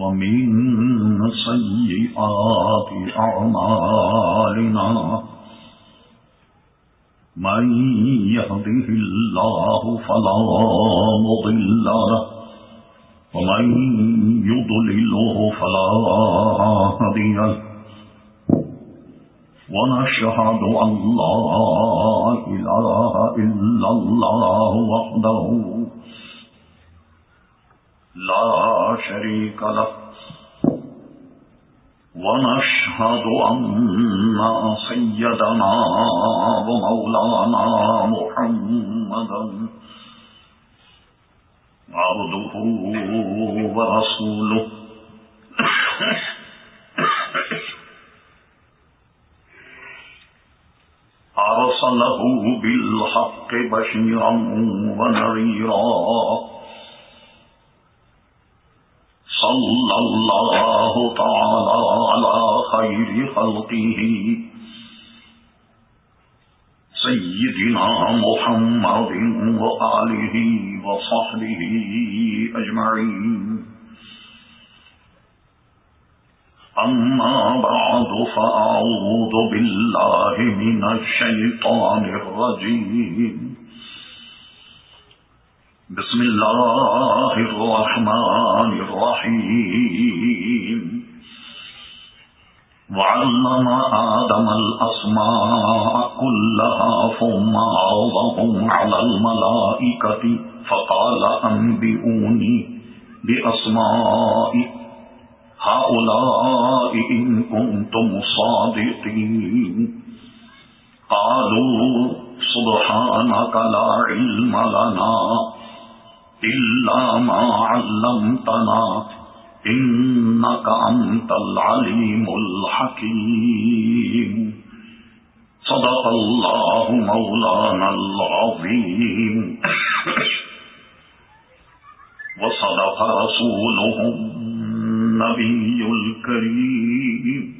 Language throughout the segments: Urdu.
ومن سيئات أعمالنا من يهده الله فلا مضل له ومن يضلله فلا هدي له ونشهد أن لا إله إلا الله وحده لا شريك له. ونشهد أن سيدنا ومولانا محمدا عبده ورسوله. أرسله بالحق بشيرا ونذيرا. صلى الله تعالى على خير خلقه. سيدنا محمد وآله وصحبه أجمعين. أما بعد، فأعوذ بالله من الشيطان الرجيم. بسم الله الرحمن الرحيم. وعلم آدم الأسماء كلها ثم عوضهم على الملائكة فقال أنبئوني بأسماء هؤلاء إن كنتم صادقين. قالوا سبحانك لا علم لنا إلا ما علمتنا إنك أنت العليم الحكيم. صدق الله مولانا العظيم. وصدق رسوله النبي الكريم.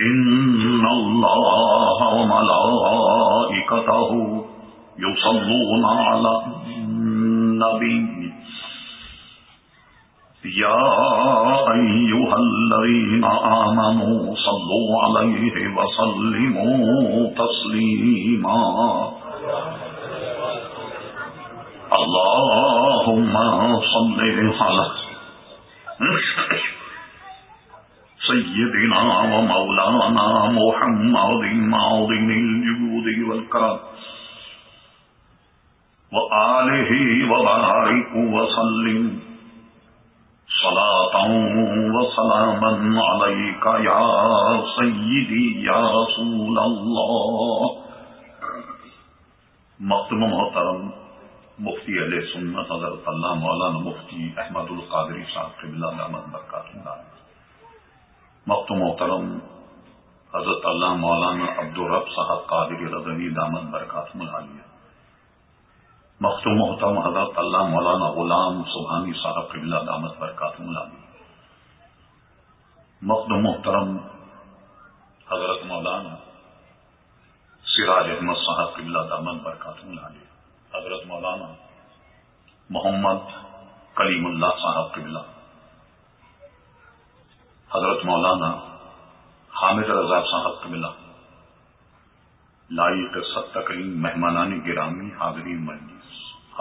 إن الله وملائكته يصلون على النبي. يا أيها الذين آمنوا صلوا عليه وسلموا تسليما. اللهم صل على سيدنا ومولانا محمد معظم الجود والكرم. وآله وبارك وسلم صلاة وسلاما عليك يا سيدي يا رسول الله مقتم محترم مفتی علیہ سنت حضرت اللہ مولانا مفتی احمد القادری صاحب قبلہ دامت برکات مقتم محترم حضرت اللہ مولانا عبد الرب صاحب قادری رضوی دامت برکات ملالیہ مختوم محترم حضرت اللہ مولانا غلام سبحانی صاحب قبلہ دامت برکات ملانی مخدوم محترم حضرت مولانا سراج احمد صاحب قبلہ دامت برکات ملانی حضرت مولانا محمد کلیم اللہ صاحب قبلہ۔ حضرت مولانا حامد رضا صاحب قبلہ۔ لائی کے ست تقریم مہمانانی گرامی حاضرین مجلس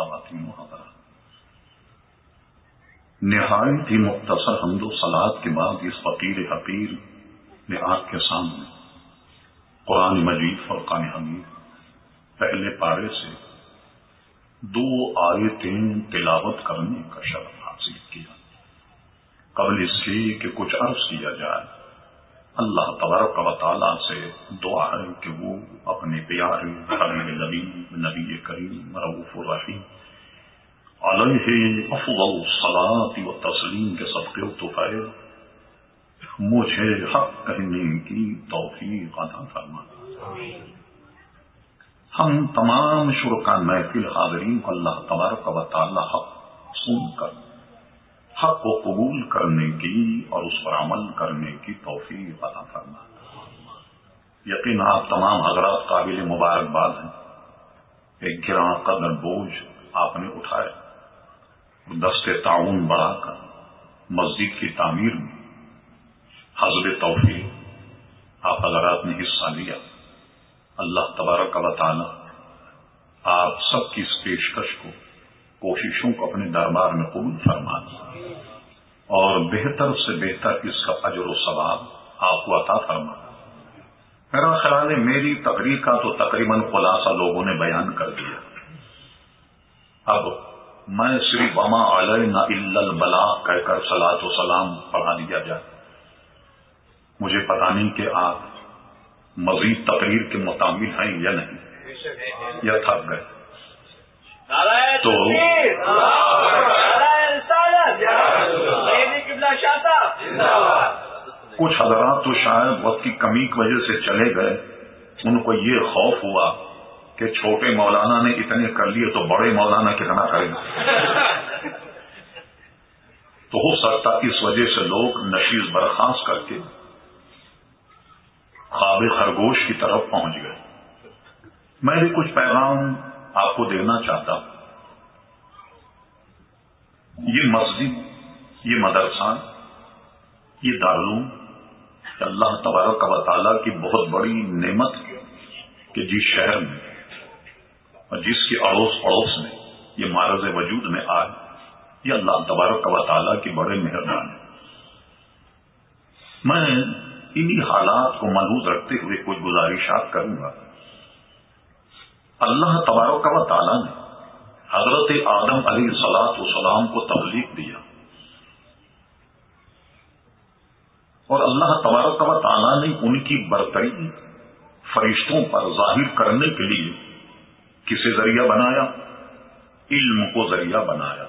خواتین نہایت ہی مختصر حمد و سلاد کے بعد اس فقیر حقیر نے آپ کے سامنے قرآن مجید، فرقان حمید، پہلے پارے سے دو آیتیں تلاوت کرنے کا شرف حاصل کیا۔ قبل اس سے کہ کچھ عرض کیا جائے۔ اللہ تبارک و تعالیٰ سے دعا ہے کہ وہ اپنے پیارے نبی نبی کریم رعف الرحیم، علیہ افضل صلاحی و تسلیم کے سب تو مجھے حق کہنے کی توفیق عطا فرما ہم تمام شرکا محفل حاضرین کو اللہ تبارک و تعالی حق سن کر حق کو قبول کرنے کی اور اس پر عمل کرنے کی توفیق عطا فرما۔ یقین آپ تمام حضرات قابل مبارکباد ہیں۔ ایک گراں قدر بوجھ آپ نے اٹھائے۔ دست تعاون بڑھا کر مسجد کی تعمیر میں حضر توفیق آپ حضرات نے حصہ لیا۔ اللہ تبارک و تعالی آپ سب کی اس پیشکش کو کوششوں کو اپنے دربار میں قبول فرما اور بہتر سے بہتر اس کا اجر و ثواب آپ کو عطا فرما میرا خیال ہے میری تقریر کا تو تقریباً خلاصہ لوگوں نے بیان کر دیا۔ اب میں صرف اما علیہ نہ البلا کہہ کر سلاۃ و سلام پڑھا دیا جائے۔ مجھے پتا نہیں کہ آپ مزید تقریر کے مطابق ہیں یا نہیں۔ یا تھک گئے۔ تو کچھ حضرات تو شاید وقت کی کمی کی وجہ سے چلے گئے۔ ان کو یہ خوف ہوا کہ چھوٹے مولانا نے اتنے کر لیے تو بڑے مولانا کتنا کریں گے۔ تو ہو سکتا اس وجہ سے لوگ نشیز برخاست کر کے خواب خرگوش کی طرف پہنچ گئے۔ میں بھی کچھ پیغام آپ کو دینا چاہتا ہوں۔ یہ مسجد یہ مدرسہ یہ دارالعلوم اللہ تبارک و تعالیٰ کی بہت بڑی نعمت کہ جس شہر میں اور جس کے اڑوس پڑوس میں یہ مہارز وجود میں آئے، یہ اللہ تبارک و تعالیٰ کی بڑے مہربان ہے میں انہی حالات کو محلوظ رکھتے ہوئے کچھ گزارشات کروں گا۔ اللہ تبارک و تعالیٰ نے حضرت آدم علیہ سلاط وسلام کو تبلیغ دیا۔ اور اللہ تبارک و تعالیٰ نے ان کی برتری فرشتوں پر ظاہر کرنے کے لیے کسے ذریعہ بنایا؟ علم کو ذریعہ بنایا۔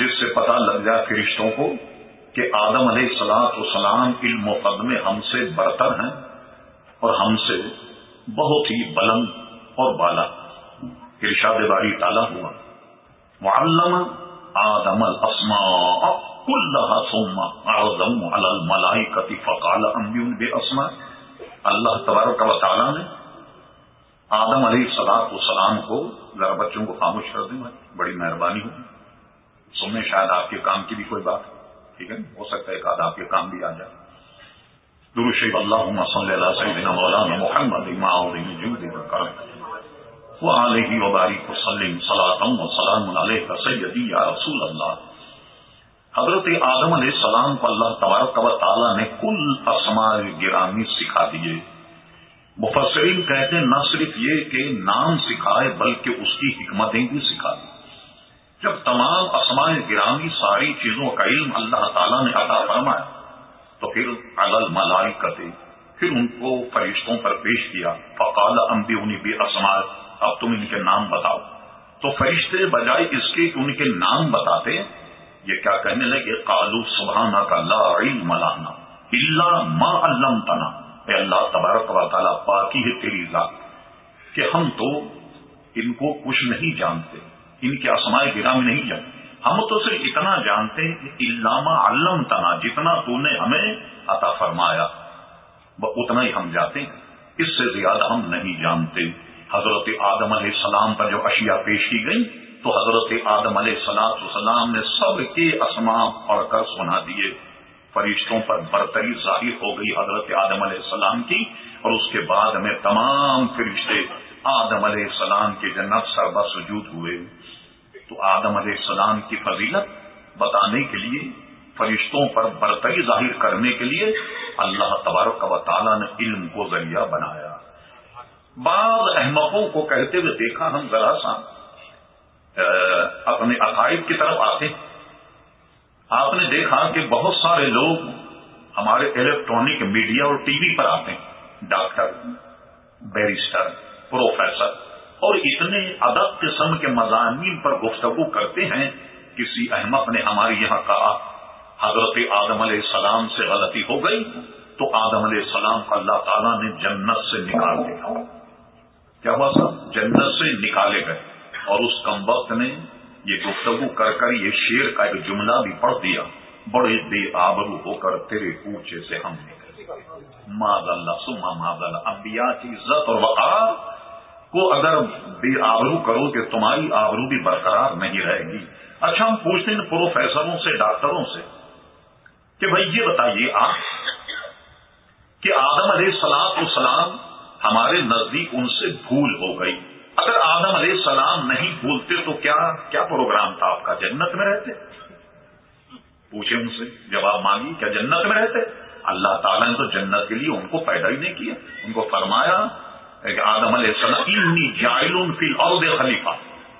جس سے پتا لگ جائے فرشتوں کو کہ آدم علیہ سلاط و سلام علم قدم ہم سے برتر ہیں اور ہم سے بہت ہی بلند اور بالا ارشاد باری تالا ہوا۔ معلم آدم الاسماء کلها ثم اعظم على الملائکه فقال باسماء اللہ تبارک و تعالی نے آدم علیہ سلاط و سلام کو ذرا بچوں کو خاموش کر دیں بڑی مہربانی ہوگی۔ سننے شاید آپ کے کام کی بھی کوئی بات۔ ٹھیک ہے، ہو سکتا ہے ایک آدھ آپ کے کام بھی آ جائے۔ درو اللہ صلی اللہ سیدنا مولانا محمد وہ علیہ وبارک وسلم صلاحم و سلام علیہ سیدی یا رسول اللہ۔ حضرت آدم علیہ السلام کو اللہ تبارک و تعالیٰ نے کل اسماء گرامی سکھا دیے۔ مفسرین کہتے ہیں، نہ صرف یہ کہ نام سکھائے، بلکہ اس کی حکمتیں بھی سکھا دی۔ جب تمام اسماء گرامی ساری چیزوں کا علم اللہ تعالیٰ نے عطا فرمایا، تو پھر الل ملائی کتے پھر ان کو فرشتوں پر پیش کیا۔ فقال امبی انہیں بھی اسماء اب تم ان کے نام بتاؤ۔ تو فرشتے بجائے اس کے کہ ان کے نام بتاتے یہ کیا کہنے لگے؟ کالو سبحانہ کا لا علم لانا اللہ ما علم تنا اے اللہ تبارک و تعالیٰ، پاکی ہے تیری ذات کہ ہم تو ان کو کچھ نہیں جانتے، ان کے اسمائے گرا میں نہیں جانتے۔ ہم تو صرف اتنا جانتے کہ علامہ علم تنا جتنا تو نے ہمیں عطا فرمایا اتنا ہی ہم جاتے ہیں۔ اس سے زیادہ ہم نہیں جانتے۔ حضرت آدم علیہ السلام پر جو اشیاء پیش کی گئی تو حضرت آدم علیہ السلام السلام نے سب کے اسما پڑھ کر سنا دیے۔ فرشتوں پر برتری ظاہر ہو گئی حضرت آدم علیہ السلام کی اور اس کے بعد میں تمام فرشتے آدم علیہ السلام کے جنت سر بس وجود ہوئے۔ تو آدم علیہ السلام کی فضیلت بتانے کے لیے، فرشتوں پر برتری ظاہر کرنے کے لیے اللہ تبارک و تعالیٰ نے علم کو ذریعہ بنایا۔ بعض احمقوں کو کہتے ہوئے دیکھا ہم ذرا سا۔ اپنے عقائد کی طرف آتے آپ نے دیکھا کہ بہت سارے لوگ ہمارے الیکٹرانک میڈیا اور ٹی وی پر آتے ہیں۔ ڈاکٹر، بیرسٹر، پروفیسر، اور اتنے ادب قسم کے مضامین پر گفتگو کرتے ہیں کسی احمد نے ہمارے یہاں کہا، حضرت آدم علیہ السلام سے غلطی ہو گئی تو آدم علیہ السلام کو اللہ تعالیٰ نے جنت سے نکال دیا۔ کیا ہوا صاحب جنت سے نکالے گئے۔ اور اس کم وقت نے یہ گفتگو کر کر یہ شیر کا ایک جملہ بھی پڑھ دیا۔ بڑے بے آبرو ہو کر تیرے پوچھے سے ہم نے ماد اللہ سما ماد اللہ انبیاء کی عزت اور وقار کو اگر بے آبرو کرو کہ تمہاری آبرو بھی برقرار نہیں رہے گی۔ اچھا ہم پوچھتے ہیں پروفیسروں سے، ڈاکٹروں سے کہ بھائی یہ بتائیے آپ کہ آدم علیہ السلام السلام ہمارے نزدیک ان سے بھول ہو گئی۔ اگر آدم علیہ السلام نہیں بھولتے تو کیا کیا پروگرام تھا آپ کا؟ جنت میں رہتے؟ پوچھے ان سے، جواب مانگی، کیا جنت میں رہتے؟ اللہ تعالیٰ نے تو جنت کے لیے ان کو پیدا ہی نہیں کیا۔ ان کو فرمایا کہ آدم علیہ السلام جائل فی الارض خلیفہ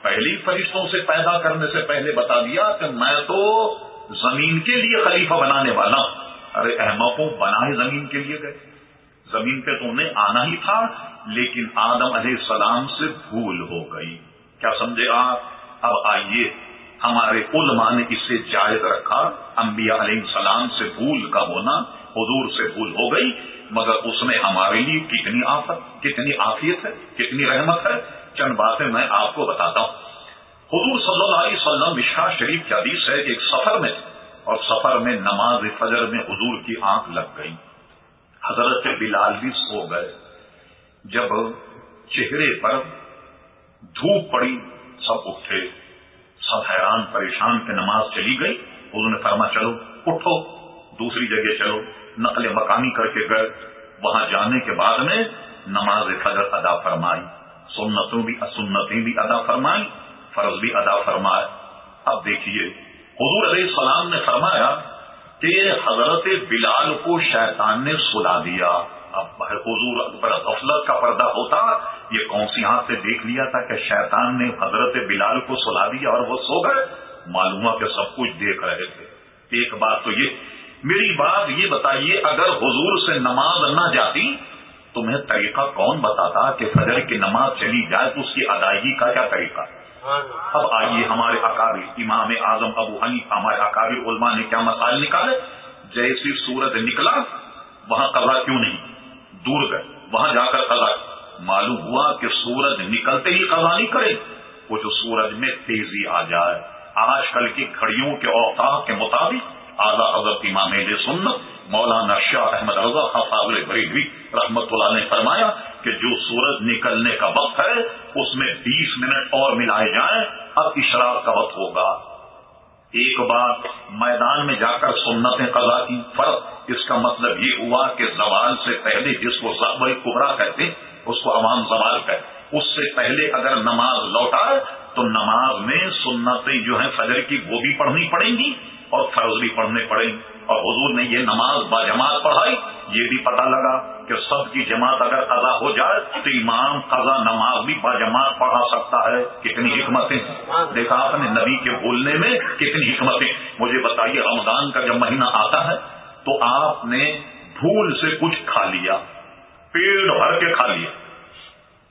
پہلی فرشتوں سے پیدا کرنے سے پہلے بتا دیا کہ میں تو زمین کے لیے خلیفہ بنانے والا ارے احمد کو بنا ہی زمین کے لیے گئے۔ زمین پہ تو انہیں آنا ہی تھا۔ لیکن آدم علیہ السلام سے بھول ہو گئی۔ کیا سمجھے آپ؟ اب آئیے، ہمارے علماء نے اسے جائز رکھا۔ انبیاء علیہ السلام سے بھول کا ہونا، حضور سے بھول ہو گئی، مگر اس میں ہمارے لیے کتنی آفت، کتنی آفیت ہے، کتنی رحمت ہے۔ چند باتیں میں آپ کو بتاتا ہوں۔ حضور صلی اللہ علیہ وسلم مشکا شریف کی حدیث ہے کہ ایک سفر میں، اور سفر میں نماز فجر میں حضور کی آنکھ لگ گئی۔ حضرت بلال بھی سو گئے۔ جب چہرے پر دھوپ پڑی، سب اٹھے۔ سب حیران، پریشان کے نماز چلی گئی۔ انہوں نے فرما چلو، اٹھو۔ دوسری جگہ چلو۔ نقل مکانی کر کے گئے۔ وہاں جانے کے بعد میں نماز فجر ادا فرمائی۔ سنتوں بھی، سنتیں بھی ادا فرمائی۔ فرض بھی ادا فرمائے اب دیکھیے، حضور علیہ السلام نے فرمایا کہ حضرت بلال کو شیطان نے سلا دیا۔ حضور اکبر غفلت کا پردہ ہوتا، یہ کون سی ہاتھ سے دیکھ لیا تھا کہ شیطان نے حضرت بلال کو سلا دیا اور وہ سو گئے؟ معلوم کہ سب کچھ دیکھ رہے تھے۔ ایک بات تو یہ، میری بات یہ بتائیے، اگر حضور سے نماز نہ جاتی، تمہیں طریقہ کون بتاتا کہ فجر کی نماز چلی جائے؟ تو اس کی ادائیگی کا کیا طریقہ؟ اب آئیے ہمارے اکابر امام اعظم ابو ہنی ہمارے اکابر علماء نے کیا مسائل نکالے؟ جیسی سورج نکلا، وہاں قضا کیوں نہیں؟ دور گئے وہاں جا کر قضا۔ معلوم ہوا کہ سورج نکلتے ہی قضا نہیں کرے۔ وہ جو سورج میں تیزی آ جائے، آج کل کی گھڑیوں کے اوقات کے مطابق اعلیٰ حضرت امام سنت مولانا شاہ احمد رضا خاص بریلوی رحمت اللہ نے فرمایا کہ جو سورج نکلنے کا وقت ہے، اس میں بیس منٹ اور ملائے جائیں، اب اشراق کا وقت ہوگا۔ ایک بار میدان میں جا کر سنتیں قضا کی، فرق اس کا مطلب یہ ہوا کہ زوال سے پہلے جس کو زبر کبرا کہتے اس کو عوام زوال کہتے اس سے پہلے اگر نماز لوٹا تو نماز میں سنتیں جو ہیں فجر کی وہ بھی پڑھنی پڑیں گی۔ اور فرض بھی پڑھنے پڑیں۔ اور حضور نے یہ نماز با جماعت پڑھائی۔ یہ بھی پتہ لگا کہ سب کی جماعت اگر قضا ہو جائے تو امام قضا نماز بھی با جماعت پڑھا سکتا ہے۔ کتنی حکمتیں۔ دیکھا آپ نے نبی کے بولنے میں کتنی حکمتیں۔ مجھے بتائیے رمضان کا جب مہینہ آتا ہے تو آپ نے بھول سے کچھ کھا لیا۔ پیڑ بھر کے کھا لیا۔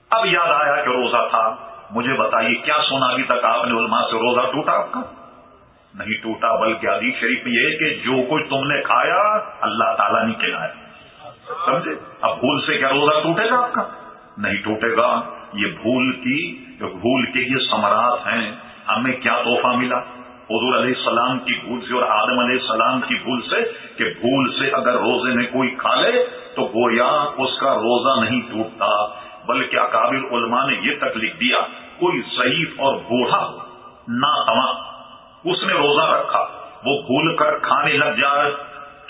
اب یاد آیا کہ روزہ تھا۔ مجھے بتائیے کیا سونا ابھی تک آپ نے علماء سے روزہ ٹوٹا آپ کا؟ نہیں ٹوٹا، بلکہ علی شریف یہ کہ جو کچھ تم نے کھایا، اللہ تعالیٰ نے کھلایا سمجھے؟ اب بھول سے کیا روزہ ٹوٹے گا آپ کا؟ نہیں ٹوٹے گا۔ یہ بھول کی بھول کے یہ سمراٹ ہیں، ہمیں کیا تحفہ ملا؟ حضور علیہ السلام کی بھول سے اور آدم علیہ السلام کی بھول سے کہ بھول سے اگر روزے میں کوئی کھا لے، تو گویا اس کا روزہ نہیں ٹوٹتا۔ بلکہ اکابل علماء نے یہ تکلیف دیا، کوئی ضعیف اور بوڑھا نہ تمام اس نے روزہ رکھا، وہ بھول کر کھانے لگ جائے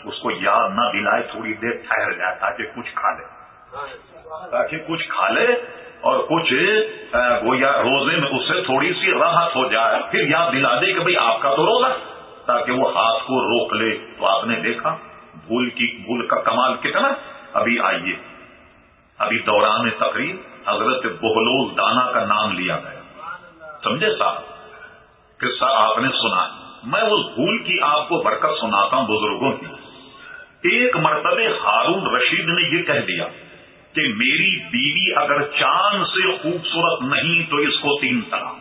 اس کو یاد نہ دلائے، تھوڑی دیر ٹھہر جائے تاکہ کچھ کھا لے۔ تاکہ کچھ کھا لے اور کچھ گویا روزے میں اس سے تھوڑی سی راحت ہو جائے۔ پھر یاد دلا دے کہ بھئی آپ کا تو روزہ تاکہ وہ ہاتھ کو روک لے۔ تو آپ نے دیکھا، بھول کی، بھول کا کمال کتنا ابھی آئیے۔ ابھی دوران تقریب حضرت بہلول دانا کا نام لیا گیا۔ سمجھے صاحب؟ قصہ آپ نے سنا میں اس بھول کی آپ کو برکت سناتا ہوں بزرگوں کی۔ ایک مرتبہ ہارون رشید نے یہ کہہ دیا کہ میری بیوی اگر چاند سے خوبصورت نہیں تو اس کو تین طلاق۔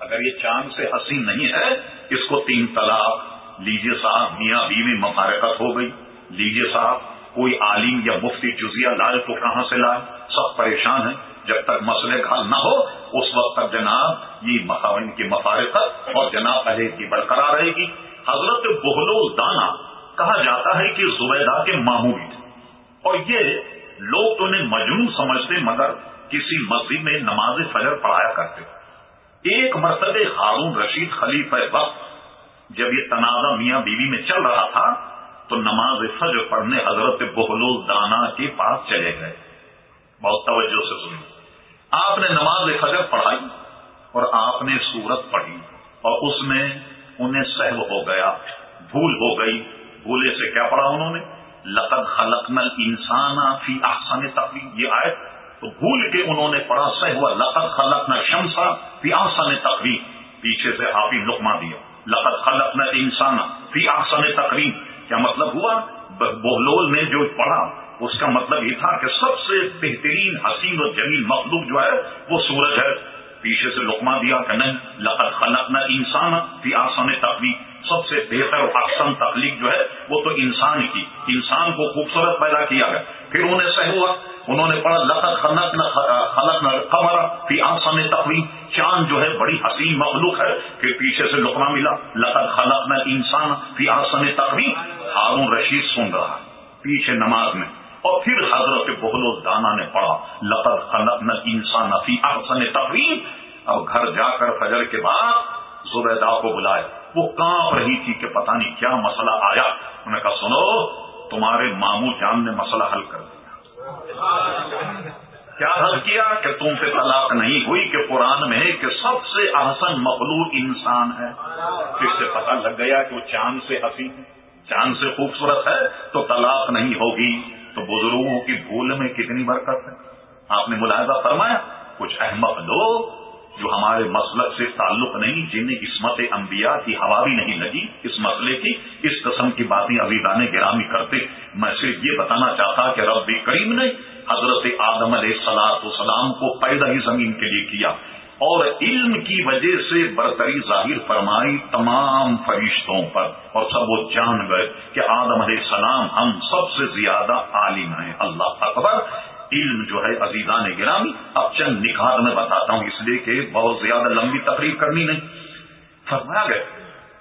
اگر یہ چاند سے حسین نہیں ہے، اس کو تین طلاق۔ لیجیے صاحب، میاں بیوی مفارقت ہو گئی۔ لیجیے صاحب، کوئی عالم یا مفتی جزیہ لائے تو کہاں سے لائے؟ سب پریشان ہیں۔ جب تک مسئلے حل نہ ہو، اس وقت تک جناب یہ مخاون کی مفارقت اور جناب علیہ کی برقرار رہے گی۔ حضرت بہلو دانا کہا جاتا ہے کہ زبیدہ کے معمولی تھے۔ اور یہ لوگ تو انہیں مجنون سمجھتے، مگر کسی مسجد میں نماز فجر پڑھایا کرتے۔ ایک مرتبہ ہارون رشید خلیف وقت جب یہ تنازع میاں بیوی میں چل رہا تھا، تو نماز فجر پڑھنے حضرت بہلو دانا کے پاس چلے گئے۔ بہت توجہ سے سنی آپ نے نماز فجر پڑھائی اور آپ نے سورت پڑھی اور اس میں انہیں سہو ہو گیا، بھول ہو گئی۔ بھولے سے کیا پڑھا انہوں نے؟ لقد خلق نل انسان فی آسان تقریب یہ آئے تو بھول کے انہوں نے پڑھا سہ ہوا لقد خلقنا شمسا فی آسان تقریب پیچھے سے آپ ہی لکما دیا۔ لقد خلق نہ انسان فی آسان تقریب کیا مطلب ہوا؟ بہلول نے جو پڑھا اس کا مطلب یہ تھا کہ سب سے بہترین حسین و جمیل مخلوق جو ہے، وہ سورج ہے۔ پیچھے سے لکما دیا کہ نہیں لقت خلق نہ انسان فی آسان تخلیق سب سے بہتر آسان تخلیق جو ہے، وہ تو انسان کی۔ انسان کو خوبصورت پیدا کیا گیا۔ پھر انہیں سہ ہوا، انہوں نے پڑھا لقت خلق نہ خلق نہ قمر فی آسان تخلیق چاند جو ہے، بڑی حسین مخلوق ہے۔ پھر پیچھے سے لکما ملا لقت خلق نہ انسان فی آسان تخلیق ہارون رشید سن رہا۔ پیچھے نماز میں۔ اور پھر حضرت بہلو دانا نے پڑھا، لقد خلق نہ انسان فی احسن تقریب اب گھر جا کر فجر کے بعد زبیدا کو بلائے۔ وہ کانپ رہی تھی کہ پتہ نہیں کیا مسئلہ آیا۔ انہوں نے کہا، سنو، تمہارے مامو جان نے مسئلہ حل کر دیا۔ کیا حل کیا؟ کہ تم سے طلاق نہیں ہوئی، کہ قرآن میں کہ سب سے احسن مخلوق انسان ہے۔ اس سے پتہ لگ گیا کہ وہ چاند سے حسین چاند سے خوبصورت ہے، تو طلاق نہیں ہوگی۔ تو بزرگوں کی بھول میں کتنی برکت ہے۔ آپ نے ملاحظہ فرمایا، کچھ احمد لوگ جو ہمارے مسلک سے تعلق نہیں، جنہیں عصمت انبیاء کی ہوا بھی نہیں لگی، اس مسئلے کی، اس قسم کی باتیں ابھی دانے گرامی کرتے۔ میں صرف یہ بتانا چاہتا کہ رب کریم نے حضرت آدم علیہ سلاط وسلام کو پیدا ہی زمین کے لیے کیا۔ اور علم کی وجہ سے برتری ظاہر فرمائی تمام فرشتوں پر اور سب وہ جان گئے کہ آدم علیہ السلام ہم سب سے زیادہ عالم ہیں۔ اللہ اکبر۔ علم جو ہے عزیزان گرامی، اب چند نکھار میں بتاتا ہوں اس لیے کہ بہت زیادہ لمبی تقریب کرنی نہیں۔ فرمایا گیا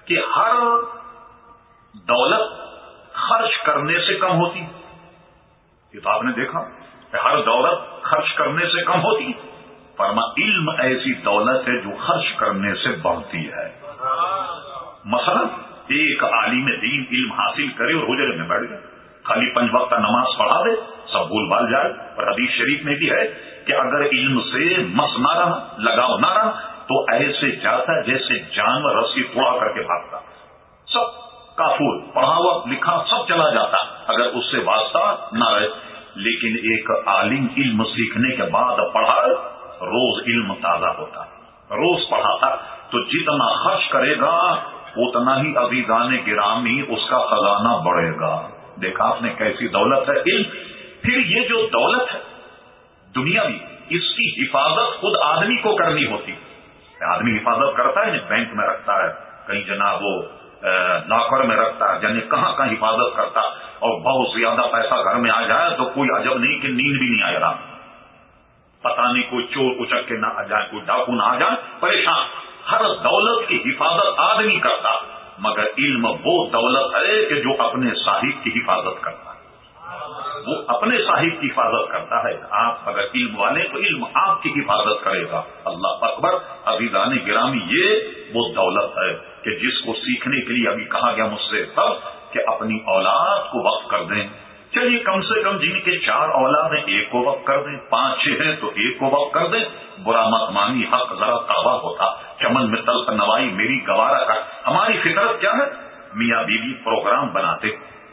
کہ ہر دولت خرچ کرنے سے کم ہوتی۔ یہ تو آپ نے دیکھا کہ ہر دولت خرچ کرنے سے کم ہوتی۔ فرما، علم ایسی دولت ہے جو خرچ کرنے سے بڑھتی ہے۔ مثلا، ایک عالم دین علم حاصل کرے اور حجرے میں بیٹھ جائے۔ خالی پنج وقت نماز پڑھا دے، سب بھول بھال جائے۔ اور حدیث شریف میں بھی ہے کہ اگر علم سے مس نہ رہا، لگاؤ نہ رہا، تو ایسے جاتا جیسے جانور رسی توڑا کر کے بھاگتا۔ سب کافور، پڑھا ہوا، لکھا، سب چلا جاتا۔ اگر اس سے واسطہ نہ رہے، لیکن ایک عالم علم سیکھنے کے بعد پڑھا روز علم تازہ ہوتا روز پڑھاتا تو جتنا خرچ کرے گا، اتنا ہی ابھی گانے گرامی اس کا خزانہ بڑھے گا۔ دیکھا آپ نے کیسی دولت ہے علم۔ پھر یہ جو دولت ہے، دنیا بھی اس کی حفاظت خود آدمی کو کرنی ہوتی۔ آدمی حفاظت کرتا ہے، بینک میں رکھتا ہے، کہیں جناب وہ لاکر میں رکھتا ہے یعنی کہاں کہاں حفاظت کرتا اور بہت زیادہ پیسہ گھر میں آ جائے تو کوئی عجب نہیں کہ نیند بھی نہیں آئے گا۔ پتا نہیں کوئی چور اچک کے نہ آ جائے، کوئی ڈاکو نہ آ جائے، پریشان۔ ہر دولت کی حفاظت آدمی کرتا، مگر علم وہ دولت ہے کہ جو اپنے صاحب کی حفاظت کرتا ہے۔ وہ اپنے صاحب کی حفاظت کرتا ہے۔ آپ اگر علم والے تو علم آپ کی حفاظت کرے گا۔ اللہ اکبر۔ ابھی گانے گرامی یہ وہ دولت ہے کہ جس کو سیکھنے کے لیے ابھی کہا گیا مجھ سے تب کہ اپنی اولاد کو وقت کر دیں۔ چلیے کم سے کم جن کے چار اولاد ہیں، ایک کو وقت کر دیں، پانچ چھ ہیں تو ایک کو وقت کر دیں۔ برا مت مانی حق ذرا تابا ہوتا چمن میں تل نوائی، میری گوارا کا۔ ہماری فطرت کیا ہے؟ میاں بیوی پروگرام بناتے۔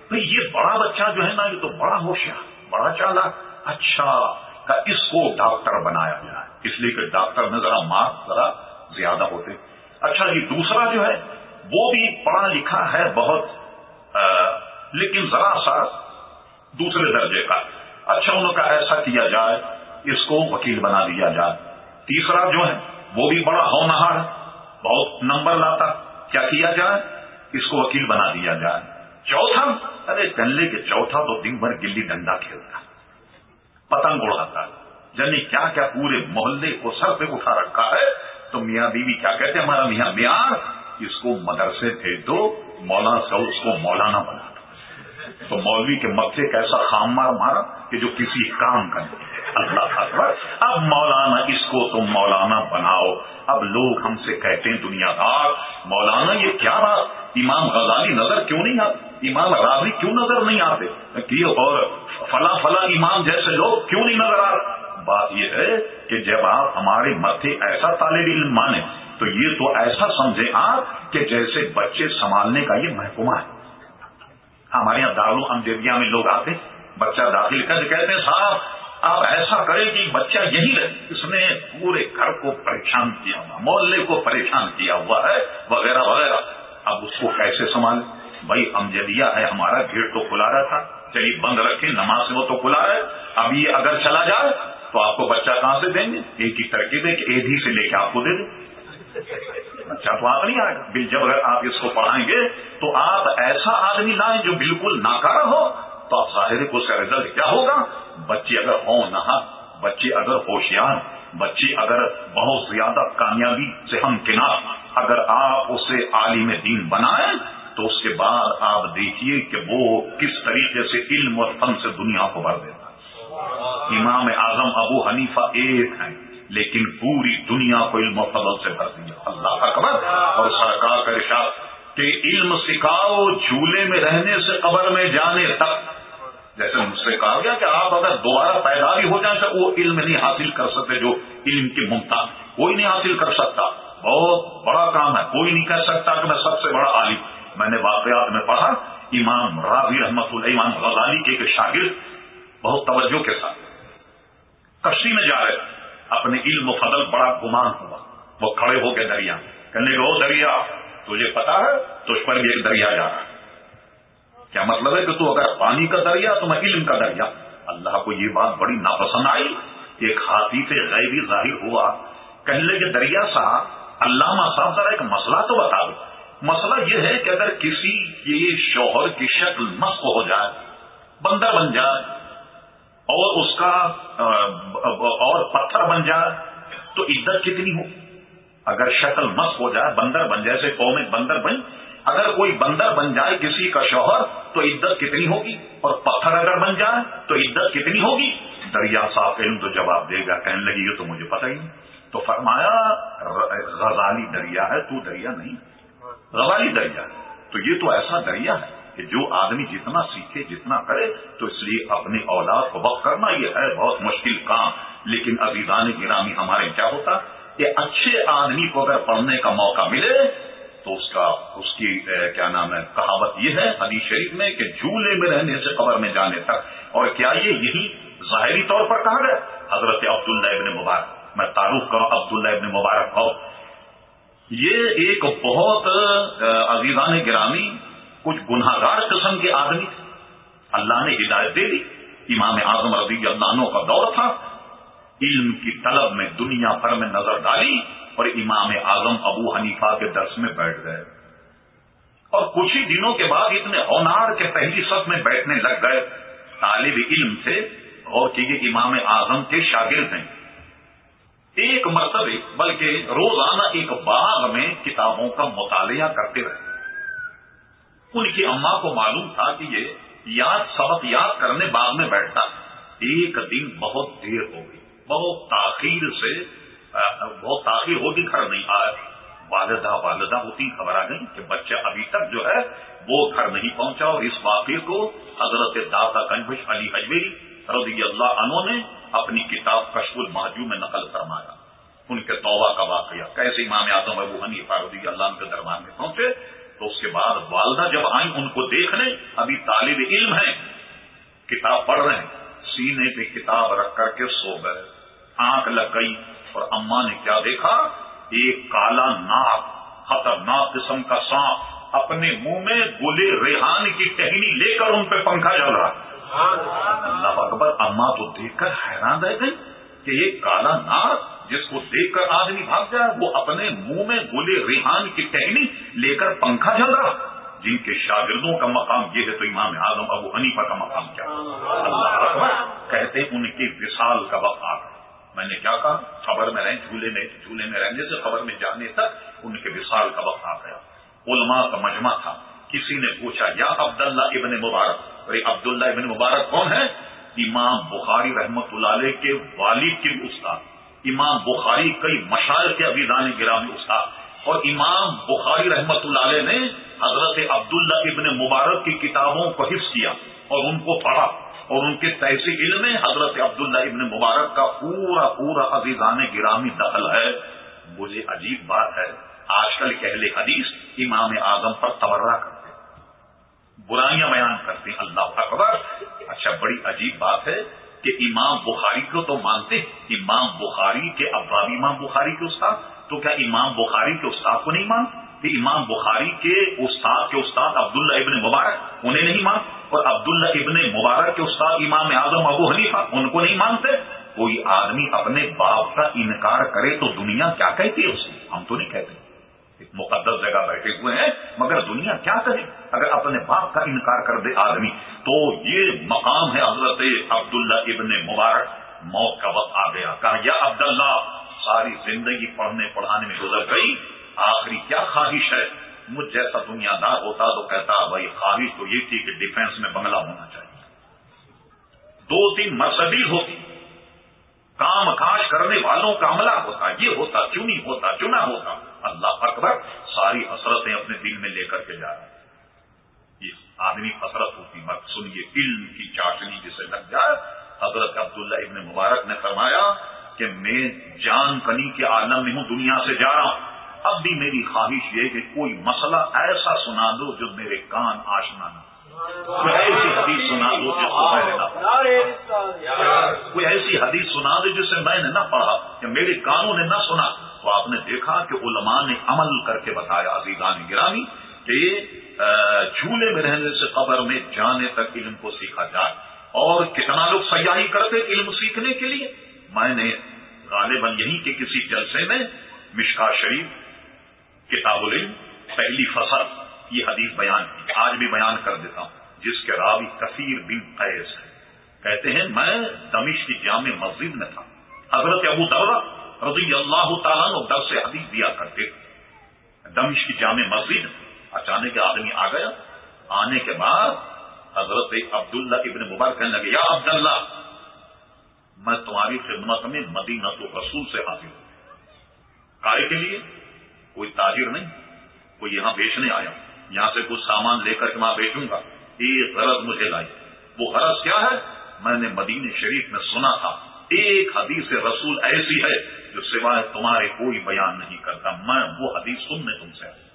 بھائی یہ بڑا بچہ جو ہے نا، یہ تو بڑا ہوشیار، بڑا چالا اچھا اس کو ڈاکٹر بنایا گیا۔ ہے اس لیے کہ ڈاکٹر میں ذرا مارک ذرا زیادہ ہوتے۔ اچھا یہ دوسرا جو ہے، وہ بھی پڑھا لکھا ہے بہت لیکن ذرا سا دوسرے درجے کا۔ اچھا ان کا ایسا کیا جائے، اس کو وکیل بنا دیا جائے۔ تیسرا جو ہے، وہ بھی بڑا ہونہار بہت نمبر لاتا کیا کیا جائے؟ اس کو وکیل بنا دیا جائے۔ چوتھا، ارے گلے کے چوتھا تو دن بھر گلی ڈنڈا کھیلتا پتنگ اڑاتا یعنی کیا کیا پورے محلے کو سر پہ اٹھا رکھا ہے؟ تو میاں بیوی کیا کہتے ہیں؟ ہمارا میاں میاں، اس کو مدرسے بھیج دو، مولانا سے اس کو مولانا بنا تو مولوی کے مکے کیسا خام مار مارا کہ جو کسی کام کا نہیں اللہ اکبر۔ اب مولانا اس کو تم مولانا بناؤ۔ اب لوگ ہم سے کہتے ہیں دنیا دار، مولانا یہ کیا بات؟ امام غزالی نظر کیوں نہیں آتے امام راضی کیوں نظر نہیں آتے؟ اور فلاں فلاں امام جیسے لوگ کیوں نہیں نظر آتے؟ بات یہ ہے کہ جب آپ ہمارے متھے ایسا طالب علم مانے تو یہ تو ایسا سمجھے آپ کہ جیسے بچے سنبھالنے کا یہ محکمہ ہے۔ ہمارے یہاں دارو امجدیا میں لوگ آتے بچہ داخل کر کہتے ہیں، صاحب، آپ ایسا کرے کہ بچہ یہی رہے۔ اس نے پورے گھر کو پریشان کیا ہوا، محلے کو پریشان کیا ہوا ہے، وغیرہ وغیرہ۔ اب اس کو کیسے سنبھالے بھائی امجدیا ہے، ہمارا گیٹ تو کھلا رہا تھا چلیے، بند رکھے نماز وہ تو کھلا ہے۔ اب یہ اگر چلا جائے تو آپ کو بچہ کہاں سے دیں گے؟ ایک ہی ترکیب ایک ہی سے لے کے آپ کو دے دیں۔ بچہ تو آپ نہیں آئے گا؟ بل جب اگر آپ اس کو پڑھائیں گے تو آپ ایسا آدمی لائیں جو بالکل ناکارا ہو، تو آپ ظاہر کو اس کا رزلٹ کیا ہوگا؟ بچے اگر ہوں نہ ہاں، بچے اگر ہوشیار، بچے اگر بہت زیادہ کامیابی سے ہم کنار اگر آپ اسے عالم دین بنائیں، تو اس کے بعد آپ دیکھیے کہ وہ کس طریقے سے علم اور فن سے دنیا کو بھر دیتا امام اعظم ابو حنیفہ ایک ہیں۔ لیکن پوری دنیا کو علم و فضل سے بھر دیا۔ اللہ اکبر اور سرکار کا ارشاد کہ علم سکھاؤ، جھولے میں رہنے سے قبر میں جانے تک۔ جیسے مجھ سے کہا گیا کہ آپ اگر دوبارہ پیدا بھی ہو جائیں تو وہ علم نہیں حاصل کر سکتے جو علم کی ممتا کوئی نہیں حاصل کر سکتا۔ بہت بڑا کام ہے۔ کوئی نہیں کہہ سکتا کہ میں سب سے بڑا عالم۔ میں نے واقعات میں پڑھا، امام راضی رحمت اللہ امام غزالی کے ایک شاگرد بہت توجہ کے ساتھ کشتی میں جا رہے تھے۔ اپنے علم و فضل بڑا گمان ہوا۔ وہ کھڑے ہو کے دریا کہنے لگے وہ دریا، تجھے پتا ہے تو اس پر بھی ایک دریا جا رہا ہے۔ کیا مطلب ہے کہ تو اگر پانی کا دریا، تو میں علم کا دریا۔ اللہ کو یہ بات بڑی ناپسند آئی۔ ایک ہاتھی سے غیبی ظاہر ہوا۔ کہنے لگے، دریا صاحب، علامہ صاحب ذرا ایک مسئلہ تو بتا دو۔ مسئلہ یہ ہے کہ اگر کسی کے شوہر کی شکل مست ہو جائے، بندہ بن جائے اور اس کا اور پتھر بن جائے تو عزت کتنی ہو؟ اگر شکل مست ہو جائے بندر بن جائے سے قوم بندر بن اگر کوئی بندر بن جائے کسی کا شوہر تو عزت کتنی ہوگی؟ اور پتھر اگر بن جائے تو عزت کتنی ہوگی؟ دریا صاف علم تو جواب دے گا کہنے لگی یہ تو مجھے پتہ ہی نہیں. تو فرمایا غزالی دریا ہے تو دریا نہیں غزالی دریا تو یہ تو ایسا دریا ہے کہ جو آدمی جتنا سیکھے، جتنا کرے، تو اس لیے اپنی اولاد کو وقت کرنا یہ ہے بہت مشکل کام۔ لیکن ابھی گرامی ہمارے کیا ہوتا؟ کہ اچھے آدمی کو اگر پڑھنے کا موقع ملے، تو اس کا، اس کی کیا نام ہے، کہاوت یہ ہے حدیث شریف میں کہ جھولے میں رہنے سے قبر میں جانے تک۔ اور کیا یہ یہی ظاہری طور پر کہا گیا؟ حضرت عبداللہ ابن مبارک۔ میں تعارف کروں، عبداللہ ابن مبارک ہو یہ ایک بہت عزیزان گرامی کچھ گناگار قسم کے آدمی تھے۔ اللہ نے ہدایت دے دی۔ امام اعظم رضی اللہ عنہ کا دور تھا۔ علم کی طلب میں دنیا بھر میں نظر ڈالی اور امام اعظم ابو حنیفہ کے درس میں بیٹھ گئے۔ اور کچھ ہی دنوں کے بعد اتنے ہونار کے پہلی سب میں بیٹھنے لگ گئے۔ طالب علم تھے اور کہ امام اعظم کے شاگرد ہیں۔ ایک مرتبہ بلکہ روزانہ ایک باغ میں کتابوں کا مطالعہ کرتے رہے۔ ان کی اما کو معلوم تھا کہ یہ یاد سبق یاد کرنے باغ میں بیٹھتا ایک دن بہت دیر ہو گئی۔ بہت تاخیر سے بہت تاخیر ہوگی، گھر نہیں آئے والدہ والدہ ہوتی خبر آ گئی کہ بچہ ابھی تک جو ہے، وہ گھر نہیں پہنچا اور اس واقعے کو حضرت داتا گنج علی اجمیری رضی اللہ عنہ نے اپنی کتاب کشف الماجو میں نقل فرمایا۔ ان کے توبہ کا واقعہ، کیسے امام اعظم ابو حنیفہ رضی اللہ عنہ کے دربار میں پہنچے تو اس کے بعد والدہ جب آئیں ان کو دیکھنے ابھی طالب علم ہیں، کتاب پڑھ رہے ہیں۔ سینے پہ کتاب رکھ کر کے سو گئے۔ آنکھ لگ گئی اور اما نے کیا دیکھا؟ ایک کالا ناک، خطرناک قسم کا سانپ۔ اپنے منہ میں گلے ریحان کی ٹہنی لے کر ان پہ پنکھا چل رہا۔ اللہ اکبر اما تو دیکھ کر حیران رہ گئی کہ یہ کالا نار جس کو دیکھ کر آدمی بھاگ جائے وہ اپنے منہ میں گلے ریحان کی ٹہنی لے کر پنکھا جل رہا۔ جن کے شاگردوں کا مقام یہ ہے تو امام اعظم ابو حنیفہ کا مقام کیا؟ اللہ اکبر کہتے ان کے وصال کا وقت آ گیا۔ میں نے کیا کہا؟ خبر میں رہے جھولے میں جھولے میں رہنے سے خبر میں جانے تک ان کے وصال کا وقت آ گیا۔ علماء کا مجمع تھا۔ کسی نے پوچھا، یا عبداللہ ابن مبارک، ارے عبداللہ ابن مبارک کون ہے؟ امام بخاری رحمت اللہ علیہ کے والد کے استاد۔ امام بخاری کئی مشاعر کے ابھی گرامی استاد اور امام بخاری رحمت اللہ علیہ نے حضرت عبداللہ ابن مبارک کی کتابوں کو حفظ کیا اور ان کو پڑھا اور ان کے تیسی علم میں حضرت عبداللہ ابن مبارک کا پورا پورا عزیزان گرامی دخل ہے۔ مجھے عجیب بات ہے، آج کل اہل حدیث امام اعظم پر تبرہ کرتے برائیاں بیان کرتے ہیں، اللہ اکبر۔ اچھا بڑی عجیب بات ہے۔ کہ امام بخاری کو تو مانتے امام بخاری کے اباب امام بخاری کے استاد، تو کیا امام بخاری کے استاد کو نہیں مانتے؟ کہ امام بخاری کے استاد کے استاد عبداللہ ابن مبارک انہیں نہیں مانتے؟ اور عبداللہ ابن مبارک کے استاد امام اعظم ابو حنیفہ ان کو نہیں مانتے؟ کوئی آدمی اپنے باپ کا انکار کرے تو دنیا کیا کہتی ہے اس کو ہم تو نہیں کہتے۔ ایک مقدس جگہ بیٹھے ہوئے ہیں، مگر دنیا کیا کرے؟ اگر اپنے باپ کا انکار کر دے آدمی، تو یہ مقام ہے حضرت عبداللہ ابن مبارک، موت کا وقت آ گیا۔ کہا، یا عبداللہ، ساری زندگی پڑھنے پڑھانے میں گزر گئی، آخری کیا خواہش ہے؟ مجھ جیسا دنیا دار ہوتا تو کہتا، بھائی خواہش تو یہ تھی کہ ڈیفینس میں بنگلہ ہونا چاہیے۔ دو تین مرسدی ہوتی۔ کام کاج کرنے والوں کا عملہ ہوتا، یہ ہوتا چنی ہوتا چنا ہوتا؟ اللہ اکبر ساری حسرتیں اپنے دل میں لے کر کے جا رہے یہ آدمی حسرت ہوتی مت سنیے علم کی چاشنی جسے لگ جائے۔ حضرت عبداللہ ابن مبارک نے فرمایا کہ میں جان کنی کے عالم میں ہوں دنیا سے جا رہا ہوں۔ اب بھی میری خواہش یہ کہ کوئی مسئلہ ایسا سنا دو جو میرے کان آشنا نہ کوئی ایسی حدیث سنا دو جس کو میں نے نہ پڑھا۔ کوئی ایسی حدیث سنا دو جسے میں نے نہ پڑھا یا میرے کانوں نے نہ سنا۔ تو آپ نے دیکھا کہ علماء نے عمل کر کے بتایا، عزیزان گرامی، کہ جھولے میں رہنے سے قبر میں جانے تک علم کو سیکھا جائے۔ اور کتنا لوگ سیاحی کرتے علم سیکھنے کے لیے؟ میں نے غالباً یہی کہ کسی جلسے میں مشکا شریف، کتاب العلم، پہلی فصل، یہ حدیث بیان کی۔ آج بھی بیان کر دیتا ہوں، جس کے راوی کثیر بن قیس ہے کہتے ہیں، میں دمش کی جامع مسجد میں تھا۔ حضرت ابو دورہ رضی اللہ تعالیٰ در سے حدیث دیا کرتے دمش کی جامع مسجد اچانک آدمی آ گیا۔ آنے کے بعد حضرت عبداللہ ابن مبارک کہنے لگے، یا عبداللہ، میں تمہاری خدمت میں مدینہ تو رسول سے حاضر ہوں۔ کائے کے لیے کوئی تاجر نہیں، کوئی یہاں بیچنے آیا۔ یہاں سے کچھ سامان لے کر کے وہاں بیچوں گا۔ ایک غرض مجھے لائی۔ وہ غرض کیا ہے؟ میں نے مدین شریف میں سنا تھا، ایک حدیث رسول ایسی ہے۔ جو سوائے تمہارے کوئی بیان نہیں کرتا، میں وہ حدیث سننے تم سے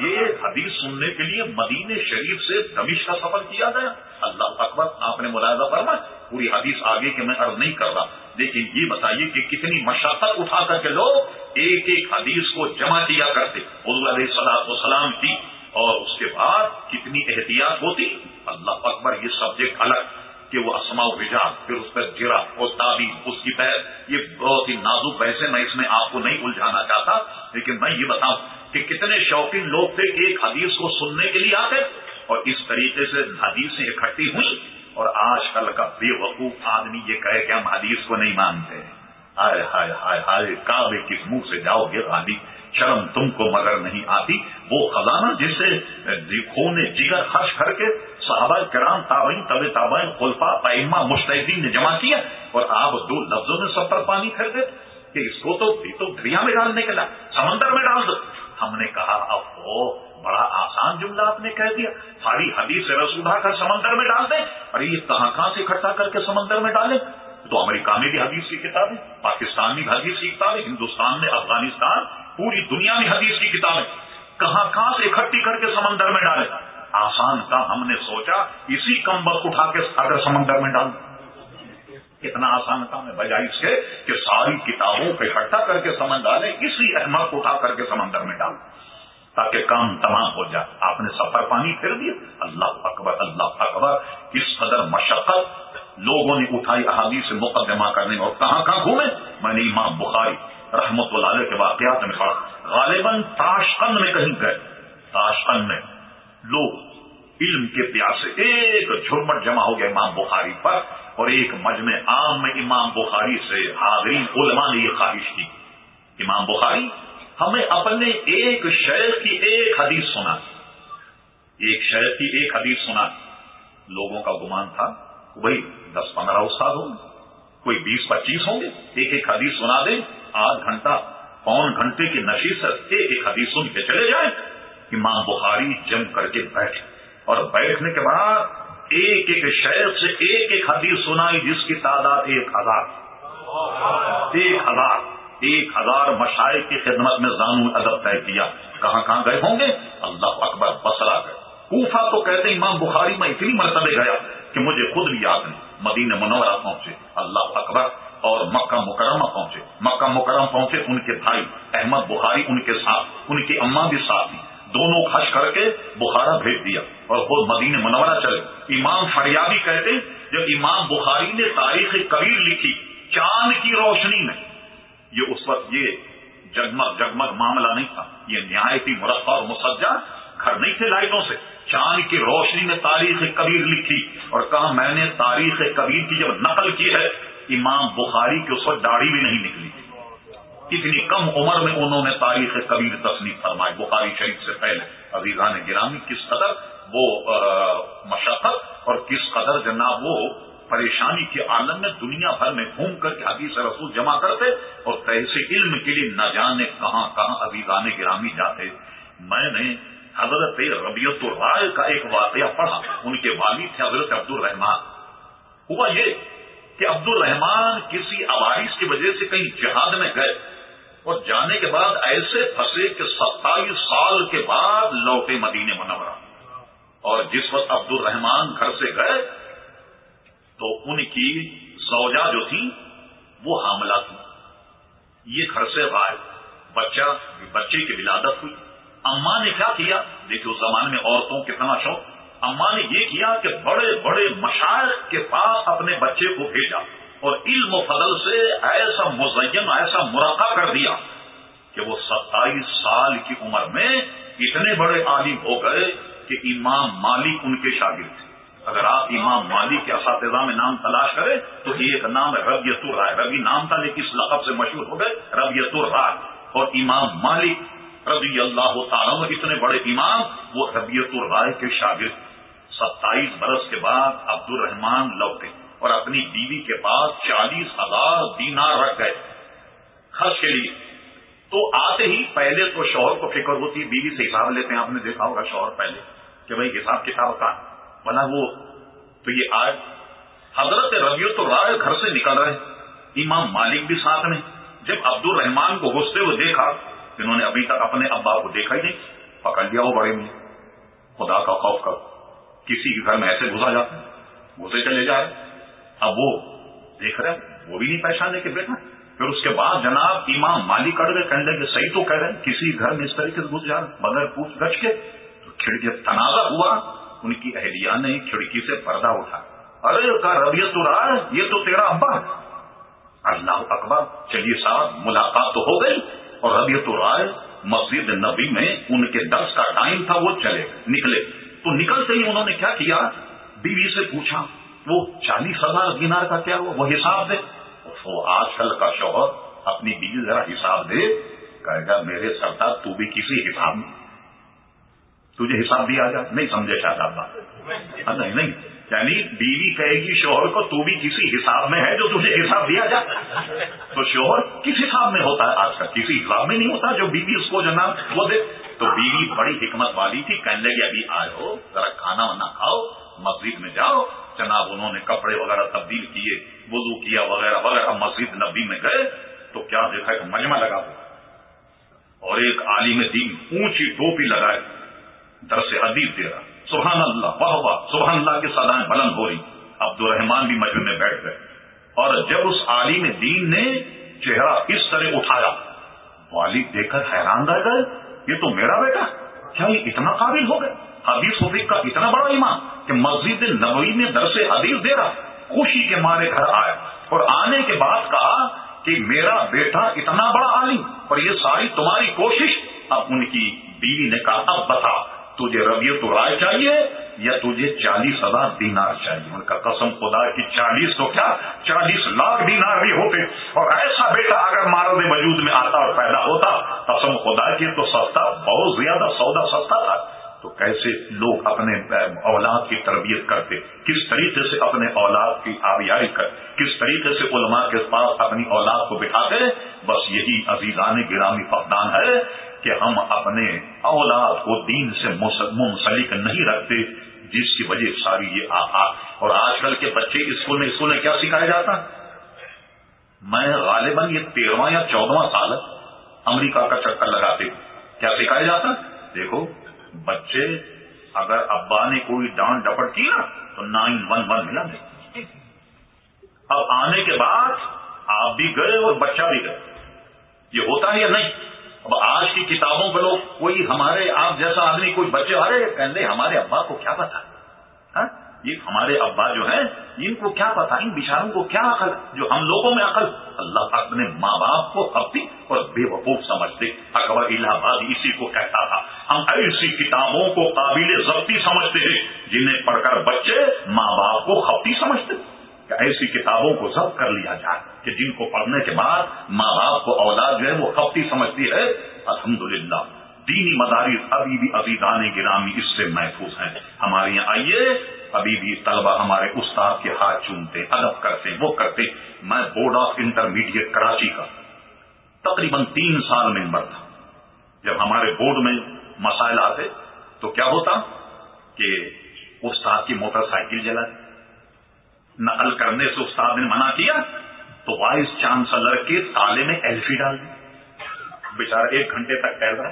یہ حدیث سننے کے لیے مدین شریف سے دمش کا سفر کیا گیا اللہ اکبر، آپ نے ملاحظہ فرما پوری حدیث آگے کے میں عرض نہیں کر رہا۔ لیکن یہ بتائیے کہ کتنی مشقت اٹھا کر کے لوگ ایک ایک حدیث کو جمع کیا کرتے۔ حضور علیہ صلاح سلام کی۔ اور اس کے بعد کتنی احتیاط ہوتی۔ اللہ اکبر، یہ سبجیکٹ الگ۔ کہ وہ اسما وجاد پھر اس پر جرا اور تعبیر اس کی پہل یہ بہت ہی نازک ویسے میں اس میں آپ کو نہیں الجھانا چاہتا، لیکن میں یہ بتاؤں کہ کتنے شوقین لوگ تھے ایک حدیث کو سننے کے لیے آتے اور اس طریقے سے حدیثیں اکٹھی ہوئی اور آج کل کا بے وقوف آدمی یہ کہے کہ ہم حدیث کو نہیں مانتے۔ ہائے ہائے ہائے ہائے، کعبے کس منہ سے جاؤ گے غالی شرم تم کو مگر نہیں آتی۔ وہ خزانہ جسے خونے جگر خرچ کر کے صحابہ کرام، تابعین طب تابعین خلفا پیما مشتحدین نے جمع کیا اور آپ دو لفظوں میں سب پر پانی پھیر دے کہ اس کو تو دریا میں ڈالنے کے لیے سمندر میں ڈال دو۔ ہم نے کہا، اب وہ بڑا آسان جملہ آپ نے کہہ دیا۔ ساری حدیث رس اٹھا کر سمندر میں ڈال دیں اور یہ کہاں کہاں سے اکٹھا کر کے سمندر میں ڈالیں؟ تو امریکہ میں بھی حدیث کی کتابیں، پاکستان میں حدیث کی کتابیں، ہندوستان میں، افغانستان، پوری دنیا میں حدیث کی کتابیں۔ کہاں کہاں سے اکٹھی کر کے سمندر میں ڈالیں؟ آسان کا ہم نے سوچا اسی کم وقت اٹھا کے اگر سمندر میں ڈال اتنا آسان کام ہے بجائے اس کے کہ ساری کتابوں کو اکٹھا کر کے سمجھ ڈالیں اسی احمد کو اٹھا کر کے سمندر میں ڈال تاکہ کام تمام ہو جائے۔ آپ نے سفر پانی پھر دیا۔ اللہ اکبر اللہ اکبر۔ اس قدر مشقت لوگوں نے اٹھائی احادی سے مقدمہ کرنے اور کہاں کہاں گھومے؟ میں نے امام بخاری رحمت اللہ علیہ کے واقعات میں پڑھا۔ غالباً تاشقند میں کہیں گئے۔ تاشقند میں لوگ علم کے پیاسے ایک جھرمٹ جمع ہو گیا امام بخاری پر اور ایک مجمع عام میں امام بخاری سے حاضرین علماء نے یہ خواہش کی۔ امام بخاری، ہمیں اپنے ایک شہر کی ایک حدیث سنا۔ ایک شہر کی ایک حدیث سنا۔ لوگوں کا گمان تھا وہی دس پندرہ استاد ہوں گے، کوئی بیس پچیس ہوں گے، ایک ایک حدیث سنا دیں، آدھ گھنٹہ، پون گھنٹے کی نشیست، ایک ایک حدیث سن کے چلے جائیں۔ امام بخاری جم کر کے بیٹھے اور بیٹھنے کے بعد ایک ایک شہر سے ایک ایک حدیث سنائی جس کی تعداد ایک ہزار ایک ہزار ایک ہزار مشاعر کی خدمت میں زانو ادب طے کیا کہاں کہاں گئے ہوں گے اللہ اکبر بسرا گئے کوفا تو کہتے امام بخاری میں اتنی مرتبہ گیا کہ مجھے خود بھی یاد نہیں مدینہ منورہ پہنچے اللہ اکبر اور مکہ مکرمہ پہنچے مکہ مکرم پہنچے ان کے بھائی احمد بخاری ان کے ساتھ ان کی اما بھی ساتھ تھی دونوں خش کر کے بخارا بھیج دیا اور خود مدینہ منورہ چلے۔ امام فریابی کہتے جب امام بخاری نے تاریخ کبیر لکھی، چاند کی روشنی میں۔ یہ اس وقت یہ جگمگ جگمگ معاملہ نہیں تھا۔ یہ نہایتی مرقع اور مسجہ گھر نہیں تھے لائٹوں سے۔ چاند کی روشنی میں تاریخ کبیر لکھی اور کہا، میں نے تاریخ کبیر کی جب نقل کی ہے، امام بخاری کی اس وقت داڑھی بھی نہیں نکلی۔ اتنی کم عمر میں انہوں نے تاریخ کبیر تصنیف فرمائی۔ بخاری شریف سے پہلے عزیزان گرامی کس قدر وہ مشقت اور کس قدر جناب وہ پریشانی کے عالم میں دنیا بھر میں گھوم کر کے حدیث رسول جمع کرتے اور تحصیل علم کے لیے نہ جانے کہاں کہاں عزیزان گرامی جاتے۔ میں نے حضرت ربیعت الرائے کا ایک واقعہ پڑھا۔ ان کے والد تھے حضرت عبد الرحمان ہوا یہ کہ عبد الرحمان کسی عوائش کی وجہ سے کہیں جہاد میں گئے۔ اور جانے کے بعد ایسے پھنسے کہ ستائیس سال کے بعد لوٹے مدینے منورہ۔ اور جس وقت عبد الرحمان گھر سے گئے، تو ان کی سوجا جو تھی وہ حاملہ تھی یہ گھر سے بھائی بچہ، بچے کی ولادت ہوئی۔ اما نے کیا کیا؟ دیکھیے، اس زمانے میں عورتوں کتنا شوق۔ اما نے یہ کیا کہ بڑے بڑے مشاعر کے پاس اپنے بچے کو بھیجا اور علم و فضل سے ایسا ایسا مرقع کر دیا کہ وہ ستائیس سال کی عمر میں اتنے بڑے عالم ہو گئے کہ امام مالک ان کے شاگرد تھے۔ اگر آپ امام مالک کے اساتذہ میں نام تلاش کریں تو ایک نام ہے ربیت الرائے۔ ربی نام تھا لیکن اس لقب سے مشہور ہو گئے ربیت الرائے۔ اور امام مالک رضی اللہ تعالیٰ اتنے بڑے امام، وہ ربیت الرائے کے شاگرد۔ ستائیس برس کے بعد عبد الرحمان لوٹے اور اپنی بیوی کے پاس چالیس ہزار دینار رکھ گئے۔ خرچ کے لیے۔ تو آتے ہی پہلے تو شوہر کو فکر ہوتی، بیوی سے حساب لیتے ہیں، آپ نے دیکھا ہوگا شوہر پہلے کہ بھائی حساب کتاب کا۔ بنا وہ، تو یہ آج حضرت ربیت الرائے گھر سے نکل رہے امام مالک بھی ساتھ میں۔ جب عبد الرحمان کو گھستے ہوئے دیکھا، انہوں نے ابھی تک اپنے ابا کو دیکھا ہی نہیں۔ پکڑ لیا وہ بڑے میں خدا کا خوف کر کسی کے گھر میں ایسے گھسا جاتا گھسے چلے جا رہے اب وہ دیکھ رہے وہ بھی نہیں پہچانے کے بیٹا پھر اس کے بعد جناب امام مالی کر گئے، کہنے کہ صحیح تو کہہ رہے کسی گھر میں اس طریقے سے گھس جا بغیر پوچھ گچھ کے۔ تو کھڑکی تنازع ہوا، ان کی اہلیہ نے کھڑکی سے پردہ اٹھا۔ ارے کا رویت تو رہا ہے، یہ تو تیرا ابا اللہ اکبر، چلیے صاحب، ملاقات تو ہو گئی اور ربیت رائے مسجد نبی میں ان کے درس کا ٹائم تھا، وہ چلے نکلے۔ تو نکلتے ہی انہوں نے کیا کیا؟ بیوی سے پوچھا، وہ چالیس ہزار دینار کا کیا ہوا؟ وہ حساب دے۔ وہ آج کل کا شوہر اپنی بیوی ذرا حساب دے، کہے گا، میرے سردار تو بھی کسی حساب میں تجھے حساب دیا جائے نہیں سمجھے شاید بات۔ ہاں، نہیں نہیں۔ یعنی بیوی کہے گی شوہر کو تو بھی کسی حساب میں ہے جو تجھے حساب دیا جائے تو شوہر کس حساب میں ہوتا ہے؟ آج کل کسی حساب میں نہیں ہوتا جو بیوی اس کو جناب وہ دے۔ تو بیوی بڑی حکمت والی تھی، کہنے لگی، ابھی آئے ہو ذرا کھانا وانا کھاؤ۔ جناب انہوں نے کپڑے وغیرہ تبدیل کیے، وضو کیا وغیرہ وغیرہ مسجد نبی میں گئے تو کیا دیکھا کہ مجمع لگا ہوا اور ایک عالم دین اونچی ٹوپی لگائے در سے حدیث دے رہا سبحان اللہ، واہ واہ، سبحان اللہ کی سدائیں بلند ہو رہی۔ عبد الرحمان بھی مجمع میں بیٹھ گئے۔ اور جب اس عالم دین نے چہرہ اس طرح اٹھایا، والد دیکھ کر حیران رہ گئے، یہ تو میرا بیٹا، کیا یہ اتنا قابل ہو گئے؟ حدیث وفیق کا اتنا بڑا ایمان۔ کہ مسجد نبوی میں درس حدیث دے رہا، خوشی کے مارے گھر آیا اور آنے کے بعد کہا کہ میرا بیٹا اتنا بڑا عالم اور یہ ساری تمہاری کوشش، اب ان کی بیوی نے کہا، اب بتا، تجھے رویت رائے چاہیے یا تجھے چالیس ہزار دینار چاہیے؟ ان کا قسم خدا کی، چالیس تو کیا؟ چالیس لاکھ دینار بھی ہوتے اور ایسا بیٹا اگر مارد وجود میں آتا اور پیدا ہوتا، قسم خدا کی تو سستا، بہت زیادہ سودا سستا تھا۔ تو کیسے لوگ اپنے اولاد کی تربیت کرتے؟ کس طریقے سے اپنے اولاد کی آبیائی کر کس طریقے سے علماء کے پاس اپنی اولاد کو بٹھاتے بس یہی عزیزان گرامی فقدان ہے کہ ہم اپنے اولاد کو دین سے منسلک نہیں رکھتے، جس کی وجہ ساری یہ آ اور آج کل کے بچے اسکول میں اسکول میں کیا سکھایا جاتا؟ میں غالباً یہ تیرواں یا چودواں سال امریکہ کا چکر لگاتے، کیا سکھایا جاتا؟ دیکھو بچے اگر ابا نے کوئی ڈانٹ ڈپٹ کی نا، تو نائن ون ون ملا دے اب آنے کے بعد آپ بھی گئے اور بچہ بھی گئے یہ ہوتا ہے یا نہیں؟ اب آج کی کتابوں پہ لوگ کوئی ہمارے آپ جیسا آدمی، کوئی بچے ارے کہتے ہمارے ابا کو کیا پتا؟ یہ ہمارے ابا جو ہیں، ان کو کیا پتا؟ ان بچاروں کو کیا عقل؟ جو ہم لوگوں میں عقل، اللہ اپنے ماں باپ کو اپنی اور بے وقوف سمجھتے۔ اکبر الہ آباد اسی کو کہتا تھا۔ ہم ایسی کتابوں کو قابل ضبطی سمجھتے ہیں، جنہیں پڑھ کر بچے ماں باپ کو خپتی سمجھتے۔ کہ ایسی کتابوں کو ضبط کر لیا جائے کہ جن کو پڑھنے کے بعد ماں باپ کو اولاد جو ہے وہ خپتی سمجھتی ہے۔ الحمدللہ، دینی مدارس ابھی بھی ابھی دانے گرامی اس سے محفوظ ہیں۔ ہمارے یہاں آئیے۔ ابھی بھی طلبا ہمارے استاد کے ہاتھ چومتے، ادب کرتے، وہ کرتے، میں بورڈ آف انٹرمیڈیٹ کراچی کا تقریباً تین سال ممبر تھا۔ جب ہمارے بورڈ میں مسائل آتے تو کیا ہوتا کہ استاد کی موٹر سائیکل جلا نقل کرنے سے استاد نے منع کیا تو وائس چانسلر کے تالے میں ایلفی ڈال دی۔ بےچارا ایک گھنٹے تک ٹہل رہا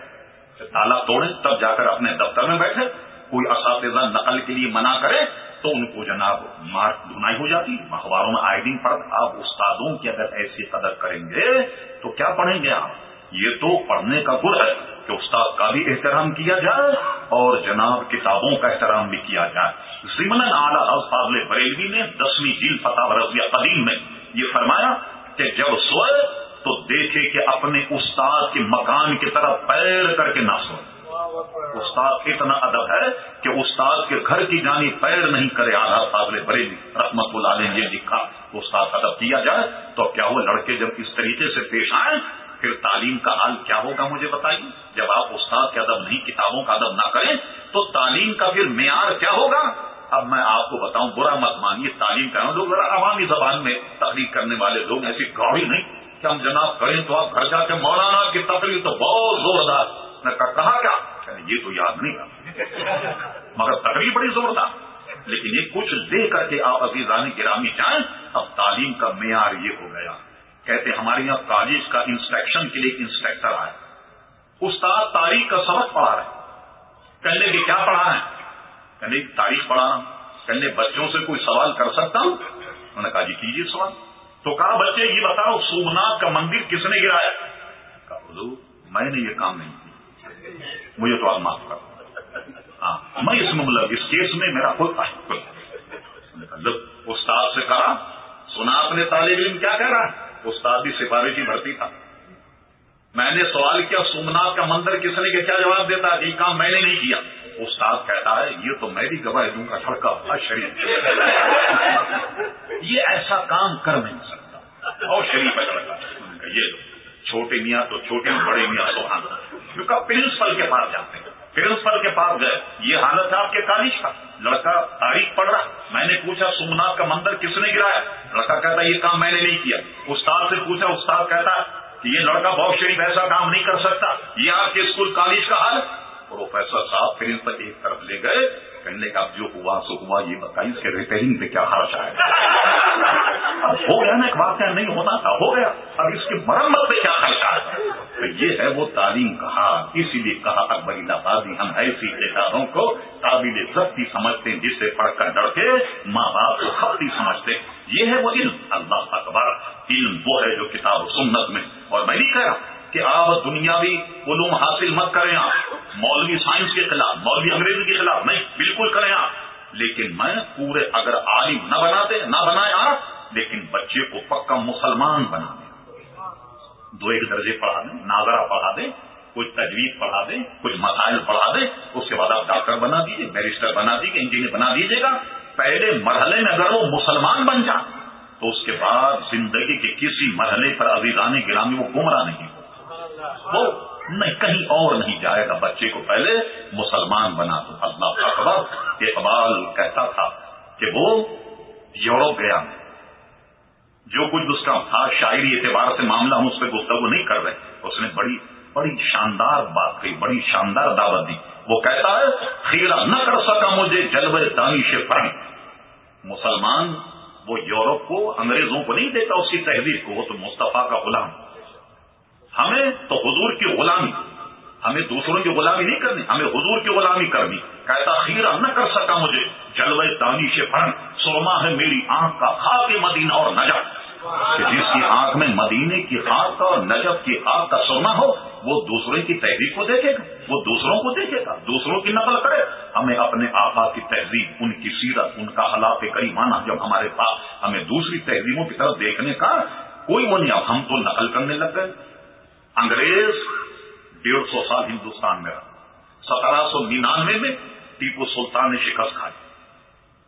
تالا توڑے، تب جا کر اپنے دفتر میں بیٹھے۔ کوئی اساتذہ نقل کے لیے منع کرے تو ان کو جناب مار دھنائی ہو جاتی اخباروں میں آئے دن پر آپ استادوں کی اگر ایسی قدر کریں گے تو کیا پڑھیں گے آپ؟ یہ تو پڑھنے کا گر ہے کہ استاد کا بھی احترام کیا جائے اور جناب کتابوں کا احترام بھی کیا جائے۔ ضمن اعلیٰ فاضل بریلوی نے دسویں جیل فتح رضیہ قدیم میں یہ فرمایا کہ جب سوئے تو دیکھے کہ اپنے استاد کے مکان کی طرف پیر کر کے نہ سوئے۔ استاد اتنا ادب ہے کہ استاد کے گھر کی جانی پیر نہیں کرے آدھا فاضل بریلی، رحمت اللہ علیہ یہ لکھا۔ استاد ادب کیا جائے تو کیا وہ لڑکے جب اس طریقے سے پیش آئیں، پھر تعلیم کا حال کیا ہوگا مجھے بتائیے؟ جب آپ استاد کے ادب نہیں، کتابوں کا ادب نہ کریں تو تعلیم کا پھر معیار کیا ہوگا؟ اب میں آپ کو بتاؤں، برا مت مانیے، تعلیم کا لوگ ذرا عوامی زبان میں تقریر کرنے والے لوگ ایسی گاڑی نہیں کہ ہم جناب کریں تو آپ گھر جا کے مولانا کی تقریر تو بہت زوردار میں کہا کیا؟ یہ تو یاد نہیں تھا مگر تقریب بڑی زبردست لیکن یہ کچھ دے کر کے آپ ابھی رانی گرامی جائیں، اب تعلیم کا معیار یہ ہو گیا۔ کہتے ہمارے یہاں کالج کا انسپیکشن کے لیے انسپیکٹر آئے۔ استاد تاریخ کا سبق پڑھا رہے کہنے کہ کیا پڑھا ہے کہنے تاریخ پڑھانا کہنے بچوں سے کوئی سوال کر سکتا ہوں؟ انہوں نے کہا جی کیجیے سوال۔ تو کہا، بچے، یہ بتاؤ، سومنات کا مندر کس نے گرایا؟ کہا میں نے یہ کام نہیں کیا۔ مجھے تو آپ معاف کر ہاں۔ میں اس میں اس کیس میں میرا کوئی استاد سے کہا، سنا اپنے طالب علم کیا کہہ رہا ہے؟ استاد بھی سفارشی بھرتی تھا۔ میں نے سوال کیا، سومنات کا مندر کس نے کہ کیا جواب دیتا؟ یہ کام میں نے نہیں کیا۔ استاد کہتا ہے، یہ تو میں بھی گواہ دوں گا، چھڑکا شریف۔ یہ ایسا کام کر نہیں سکتا۔ اور شریف ہے۔ لڑکا یہ چھوٹے میاں تو چھوٹے بڑے میاں سوہان کیونکہ پرنسپل کے پاس جاتے ہیں۔ پرنسپل کے پاس گئے۔ یہ حالت ہے آپ کے کالج کا۔ لڑکا تاریخ پڑھ رہا۔ میں نے پوچھا، سومنات کا مندر کس نے گرایا؟ لڑکا کہتا یہ کام میں نے نہیں کیا۔ استاد سے پوچھا، استاد کہتا کہ یہ لڑکا بہت شریف، ایسا کام نہیں کر سکتا۔ یہ آپ کے اسکول کالج کا حال پروفیسر صاحب پرنسپل ایک طرف لے گئے۔ کہنے کا جو ہوا سو ہوا، یہ بتائیے اس کے ریپیئرنگ پہ کیا خرچ آئے ہو گیا نا ایک واقعہ، نہیں ہونا تھا، ہو گیا۔ اب اس کی مرمت پہ کیا خرچ آئے تو یہ ہے وہ تعلیم کہا اسی لیے کہا اکبری نبازی ہم ایسی کتابوں کو قابل ضبطی سمجھتے ہیں، جس سے پڑھ کر ڈرتے ماں باپ کو خبری سمجھتے یہ ہے وہ علم۔ اللہ اکبر، علم وہ ہے جو کتاب و سنت میں، اور میں نہیں کہہ رہا کہ آپ دنیاوی علوم حاصل مت کریں آپ۔ مولوی سائنس کے خلاف، مولوی انگریزی کے خلاف نہیں، بالکل کریں آپ۔ لیکن میں پورے اگر عالم نہ بنا دے نہ بنائے آپ، لیکن بچے کو پکا مسلمان بنا دیں۔ دو ایک درجے پڑھا دیں، ناظرہ پڑھا دیں، کچھ تجویز پڑھا دیں، کچھ مسائل پڑھا دیں، اس کے بعد آپ ڈاکٹر بنا دیجیے بیرسٹر بنا دیجیے انجینئر بنا دیجیے گا۔ پہلے مرحلے میں اگر وہ مسلمان بن جائے، تو اس کے بعد زندگی کے کسی مرحلے پر عزیزانی گرامی وہ گمراہ نہیں وہ نہیں، کہیں اور نہیں جائے گا۔ بچے کو پہلے مسلمان بنا دو۔ اللہ اکبر اقبال کہتا تھا کہ وہ یورپ گیا۔ جو کچھ اس کا تھا، شاعری اعتبار سے معاملہ ہم اس پہ گفتگو نہیں کر رہے۔ اس نے بڑی بڑی شاندار بات کہی، بڑی شاندار دعوت دی۔ وہ کہتا ہے، خیرہ نہ کر سکا مجھے جلوے دانش فرنگ مسلمان وہ یورپ کو انگریزوں کو نہیں دیتا اس کی تحریر کو۔ وہ تو مصطفیٰ کا غلام۔ ہمیں تو حضور کی غلامی، ہمیں دوسروں کی غلامی نہیں کرنی، ہمیں حضور کی غلامی کرنی۔ کہتا خیرہ نہ کر سکا مجھے جلوے دانش فرنگ سرما ہے میری آنکھ کا خاک مدینہ اور نجب کہ جس کی آنکھ میں مدینے کی خاک کا اور نجب کی آنکھ کا سرما ہو، وہ دوسروں کی تحریر کو دیکھے گا، وہ دوسروں کو دیکھے گا، دوسروں کی نقل کرے۔ ہمیں اپنے آقا کی تہذیب، ان کی سیرت، ان کا حالات کریمانہ جب ہمارے پاس، ہمیں دوسری تہذیبوں کی طرف دیکھنے کا، کوئی وہ نہیں، اب ہم تو نقل کرنے لگ گئے۔ انگریز ڈیڑھ سو سال ہندوستان میں رہا۔ سترہ سو ننانوے میں ٹیپو سلطان نے شکست کھائی۔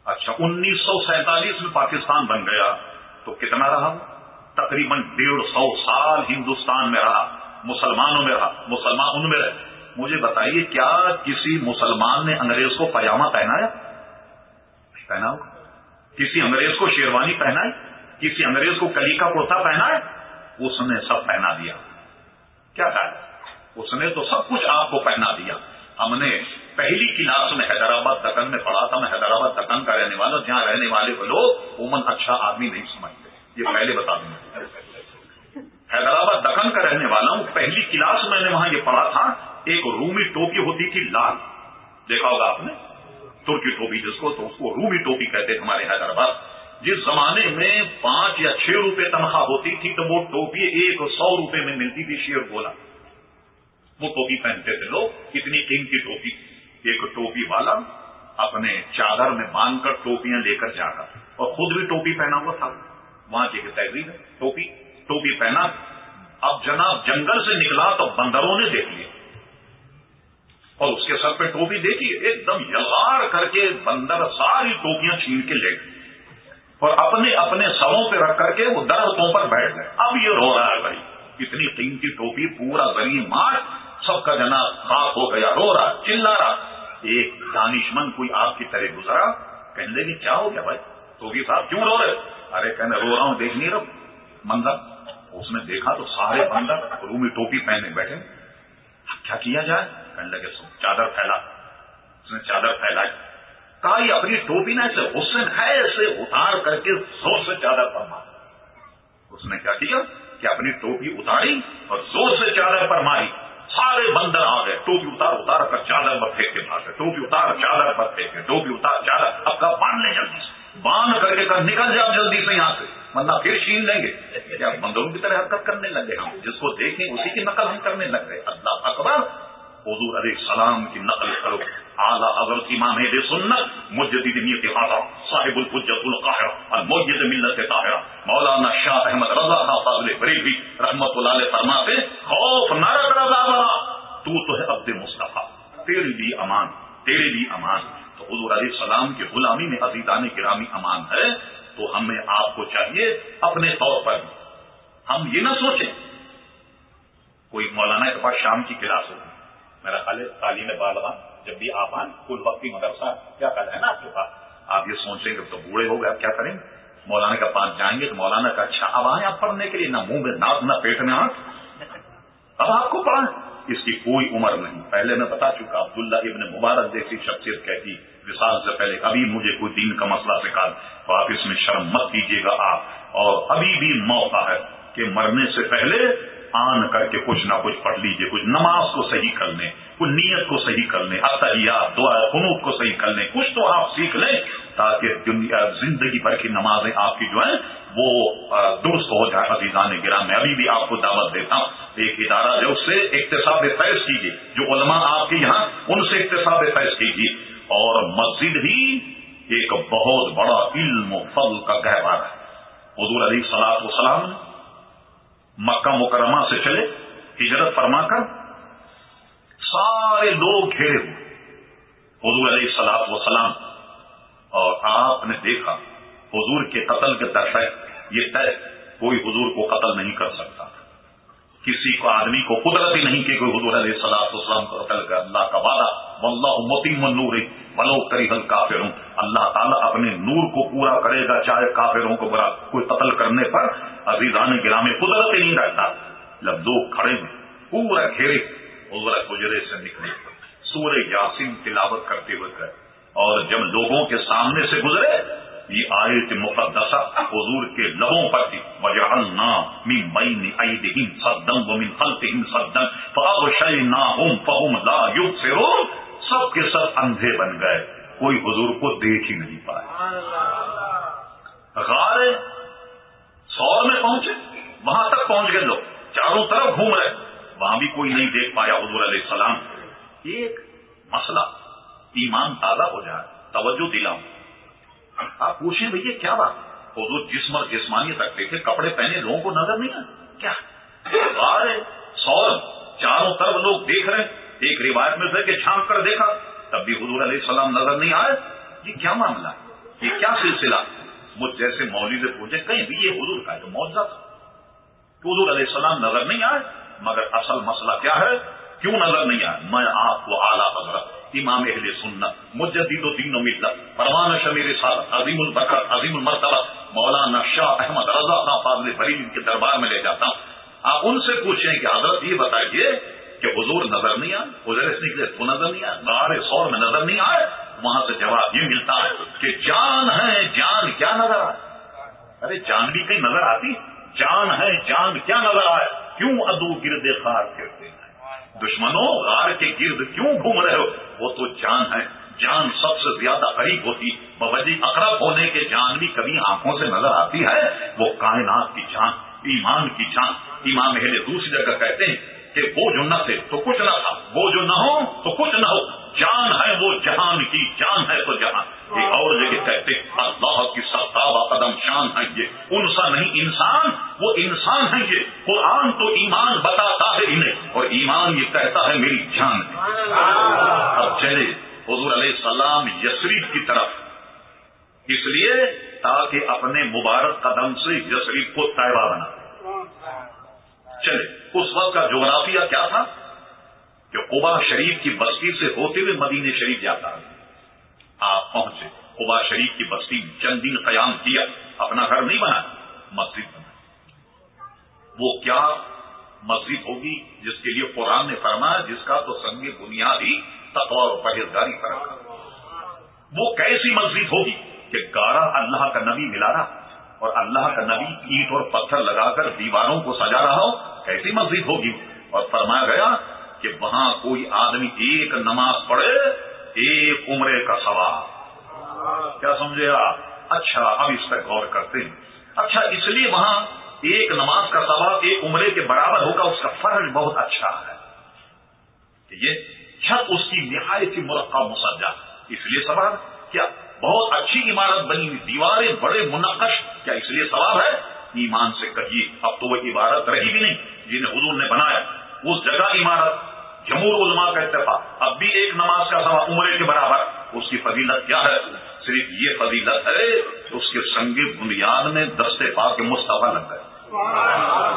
اچھا انیس سو سینتالیس میں پاکستان بن گیا تو کتنا رہا تقریباً ڈیڑھ سو سال ہندوستان میں رہا، مسلمانوں میں رہا مسلمان ان میں رہے مجھے بتائیے، کیا کسی مسلمان نے انگریز کو پاجامہ پہنایا؟ پہنا ہوگا۔ کسی انگریز کو شیروانی پہنائی؟ کسی انگریز کو کلی کا کرتا پہنا ہے اس نے سب پہنا دیا۔ کیا کہا اس نے تو سب کچھ آپ کو پہنا دیا۔ ہم نے پہلی کلاس میں حیدرآباد دکن میں پڑھا تھا، میں حیدرآباد دکن کا رہنے والا، جہاں رہنے والے لوگ عموماً اچھا آدمی نہیں سمجھتے۔ یہ پہلے بتا دوں۔ حیدرآباد دکن کا رہنے والا ہوں، پہلی کلاس میں نے وہاں یہ پڑھا تھا، ایک رومی ٹوپی ہوتی تھی لال۔ دیکھا ہوگا آپ نے؟ ترکی ٹوپی جس کو تو اس کو رومی ٹوپی کہتے تھے ہمارے حیدرآباد۔ جس زمانے میں پانچ یا چھ روپے تنخواہ ہوتی تھی تو وہ ٹوپی ایک سو روپے میں ملتی تھی شیر گولا۔ وہ ٹوپی پہنتے تھے لوگ اتنی قیمتی ٹوپی۔ ایک ٹوپی والا اپنے چادر میں باندھ کر ٹوپیاں لے کر جا اور خود بھی ٹوپی پہنا ہوا تھا۔ وہاں کی تہذیب ہے، ٹوپی ٹوپی پہنا۔ اب جناب جنگل سے نکلا تو بندروں نے دیکھ لیا۔ اور اس کے سر پہ ٹوپی دیکھی، ایک دم یلغار کر کے بندر ساری ٹوپیاں چھین کے لے گئے۔ اور اپنے اپنے سروں پہ رکھ کر کے وہ درختوں پر بیٹھ گئے۔ اب یہ رو رہا ہے بھائی۔ اتنی قیمتی ٹوپی، پورا غریب مار سب کا جناب خاک ہو گیا، رو رہا، چلا رہا۔ ایک دانشمند کوئی آپ کی طرح گزرا، کہنے لگے کیا ہو گیا بھائی؟ ٹوپی صاحب کیوں رو رہے ارے کہنے رو رہا ہوں، دیکھ نہیں رہا منظر اس نے دیکھا تو سارے بندر رومی ٹوپی پہنے بیٹھے۔ کیا کیا جائے؟ کہنے لگے چادر پھیلا۔ اس نے چادر پھیلائی۔ کہا یہ اپنی ٹوپی نہ اسے حسن ہے، اسے اتار کر کے زور سے چادر پر مار اس نے کیا کیا کہ اپنی ٹوپی اتاری اور زور سے چادر پر ماری۔ سارے بندر آ گئے۔ ٹوپی اتار اتار کر چادر پر پھینک کے بھاگے ٹوپی اتار، چادر پر پھینکے ٹوپی اتار، چادر۔ اب کا باندھ لیں جلدی سے۔ باندھ کر کے کر نکل جاؤ جلدی سے یہاں سے۔ ورنہ پھر چھین لیں گے۔ بندروں کی طرح حرکت کرنے لگے ہم جس کو دیکھیں اسی کی نقل ہم کرنے لگ گئے۔ اللہ اکبر! حضور علیہ السلام کی نقل کرو۔ اعلیٰ اگر امام دے سنت۔ مجدد نیت خاصا صاحب الحجت القاہرہ المجد ملت طاہرہ۔ مولانا شاہ احمد رضا خان فاضل بریلوی رحمت اللہ علیہ فرماتے خوف نہ رکھ رضا بڑا تو تو ہے عبد مصطفیٰ۔ تیرے لیے امان، تیرے لیے امان۔ تو حضور علیہ السلام کی غلامی میں عزیزان گرامی امان ہے۔ تو ہمیں آپ کو چاہیے اپنے طور پر ہم یہ نہ سوچیں، کوئی مولانا کے پاس شام کی کلاس ہوگی۔ میرا خیال تعلیم بالغان جب بھی آپ آئیں کل وقتی مدرسہ، کیا کر رہے ہیں نا آپ کے پاس؟ آپ یہ سوچیں گے تو بوڑھے ہو گئے آپ کیا کریں؟ گے مولانا کے پاس جائیں گے تو مولانا کا اچھا اب آئیں آپ پڑھنے کے لیے، نہ منہ میں ناک، نہ پیٹ میں آنکھ۔ اب آپ کو پڑھیں اس کی کوئی عمر نہیں۔ پہلے میں بتا چکا، عبداللہ ابن مبارک جیسی شخصیت کہتی، وصال سے پہلے، ابھی مجھے کوئی دین کا مسئلہ سکھا تو آپ اس میں شرم مت کیجیے گا آپ۔ اور ابھی بھی موقع ہے کہ مرنے سے پہلے آن کر کے کچھ نہ کچھ پڑھ لیجیے، کچھ نماز کو صحیح کر لیں، کچھ نیت کو صحیح کر لیں اطحیات دعا قنوت کو صحیح کر لیں، کچھ تو آپ سیکھ لیں تاکہ زندگی بھر کی نمازیں آپ کی جو ہیں وہ درست ہو جائے عزیزان گرام میں ابھی بھی آپ کو دعوت دیتا ہوں، ایک ادارہ جو اس سے اقتصاد فیض کیجیے جو علماء آپ کے یہاں ان سے اقتصاد فیض کیجیے اور مسجد ہی ایک بہت بڑا علم و فضل کا گہوارہ ہے۔ حضور علی سلاد وسلام مکہ مکرمہ سے چلے، ہجرت فرما کر سارے لوگ گھیرے ہوئے۔ حضور علیہ سلاد وسلام اور آپ نے دیکھا، حضور کے قتل کے طے یہ طے، کوئی حضور کو قتل نہیں کر سکتا۔ کسی کو آدمی کو قدرت ہی نہیں کہ کوئی حضور علیہ سلاط اسلام کو قتل کر، اللہ کا وعدہ واللہ متیم نور ولو کری حل اللہ تعالیٰ اپنے نور کو پورا کرے گا، چاہے کافروں کو برا کوئی قتل کرنے پر۔ عزیزان گرام قدرت ہی نہیں رہتا۔ جب لوگ کھڑے میں پورا گھیرے حضور گجرے سے نکلے۔ سورہ یاسین تلاوت کرتے ہوئے گئے۔ اور جب لوگوں کے سامنے سے گزرے یہ آیت مقدسہ حضور کے لبوں پر تھی. وجعلنا من بین ایدہم صدن ومن خلقہم صدن فاغشیناہم فہم لا یبصرون سب کے سب اندھے بن گئے. کوئی حضور کو دیکھ ہی نہیں پائے. غار سور میں پہنچے. وہاں تک پہنچ گئے لوگ. چاروں طرف گھوم رہے. وہاں بھی کوئی نہیں دیکھ پایا حضور علیہ السلام. ایک مسئلہ. ایمان تازہ ہو جائے. توجہ دلاؤں. آپ پوچھیں بھیا کیا بات حضور جسم اور جسمانیت رکھتے تھے کپڑے پہنے لوگوں کو نظر نہیں آئے کیا؟ سور چاروں طرف لوگ دیکھ رہے ایک روایت میں سے کہ چھانک کر دیکھا، تب بھی حضور علیہ السلام نظر نہیں آئے۔ یہ کیا معاملہ ہے؟ یہ کیا سلسلہ مجھ جیسے مولوی سے پوچھے کہیں بھی یہ حضور کا ہے تو موجودہ تھا۔ حضور علیہ السلام نظر نہیں آئے، مگر اصل مسئلہ کیا ہے؟ کیوں نظر نہیں آئے؟ میں آپ کو اعلیٰ حضرت امام اہل سنت، مجدد و دین و ملت پروان شمیر صاحب عظیم البرکت عظیم المرتبہ، مولانا شاہ احمد رضا خان فاضل فرید کے دربار میں لے جاتا ہوں۔ آپ ان سے پوچھیں کہ حضرت یہ بتائیے کہ حضور نظر نہیں آئے حضرت نکلے تو نظر نہیں آئے، غار سور میں نظر نہیں آئے، وہاں سے جواب یہ ملتا ہے کہ جان ہے، جان کیا نظر آئے؟ ارے جان بھی کہیں نظر آتی؟ جان ہے، جان کیا نظر آئے؟ کیوں ادو گردے خار پھرتے ہیں دشمنوں غار کے گرد کیوں گھوم رہے ہو؟ وہ تو جان ہے جان سب سے زیادہ قریب ہوتی۔ بوجی اقرب ہونے کے جان بھی کبھی آنکھوں سے نظر آتی ہے۔ وہ کائنات کی جان، ایمان کی جان۔ ایمان اہل دوسری جگہ کہتے ہیں کہ وہ جو نہ تھے تو کچھ نہ تھا وہ جو نہ ہو تو کچھ نہ ہو۔ جان ہے وہ جہان کی جان ہے تو جہان۔ ایک اور جگہ کہتے اللہ کی سب قدم شان ہے یہ۔ ان سا نہیں انسان وہ انسان ہے یہ۔ قرآن تو ایمان بتاتا ہے انہیں اور ایمان یہ کہتا ہے میری جان اب چلے حضور علیہ السلام یسریف کی طرف۔ اس لیے تاکہ اپنے مبارک قدم سے یسریف کو طیبہ بنا۔ اس وقت کا جغرافیہ کیا تھا؟ کہ قبا شریف کی بستی سے ہوتے ہوئے مدینہ شریف جاتا آپ پہنچے قبا شریف کی بستی چند دن قیام کیا، اپنا گھر نہیں بنا، مسجد بنا۔ وہ کیا مسجد ہوگی جس کے لیے قرآن نے فرمایا، جس کا تو سنگ بنیادی تقوا اور پرہیزگاری پر وہ کیسی مسجد ہوگی کہ گارا اللہ کا نبی ملا رہا اور اللہ کا نبی اینٹ اور پتھر لگا کر دیواروں کو سجا رہا ہو؟ کیسی مسجد ہوگی۔ اور فرمایا گیا کہ وہاں کوئی آدمی ایک نماز پڑھے، ایک عمرے کا سوال کیا سمجھے آپ؟ اچھا اب اس پہ غور کرتے ہیں۔ اچھا اس لیے وہاں ایک نماز کا سوال ایک عمرے کے برابر ہوگا، اس کا فرض بہت اچھا ہے۔ کہ یہ چھت اس کی نہایت کی مرقع مسجہ اس لیے سوال کیا بہت اچھی عمارت بنی ہوئی دیواریں، بڑے منقش کیا اس لیے ثواب ہے؟ ایمان سے کہیے، اب تو وہ عبارت رہی بھی نہیں۔ جنہیں حضور نے بنایا اس جگہ عمارت جمہور علماء کا اتفاق۔ اب بھی ایک نماز کا سواب عمرے کے برابر، اس کی فضیلت کیا ہے؟ صرف یہ فضیلت ہے اس کے سنگ بنیاد میں دستے پا کے مستفا لگ گئے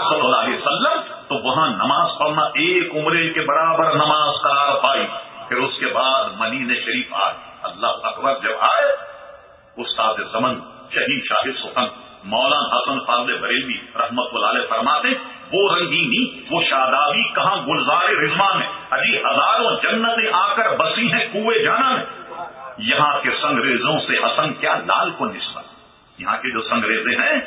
صلی اللہ علیہ وسلم تو وہاں نماز پڑھنا ایک عمرے کے برابر نماز قرار پائی۔ پھر اس کے بعد منی نے شریف آئے۔ اللہ اکبر جب آئے، استاد زمن شہید شاہ سخن مولانا حسن فاضل بریلوی رحمت اللہ علیہ فرماتے وہ رنگینی، وہ شادابی، کہاں گلزار رضوان ہے ابھی ہزاروں جنتیں آ کر بسی ہیں کنویں جانا میں۔ یہاں کے سنگریزوں سے حسن کیا لال کو نسبت؟ یہاں کے جو سنگریزے ہیں،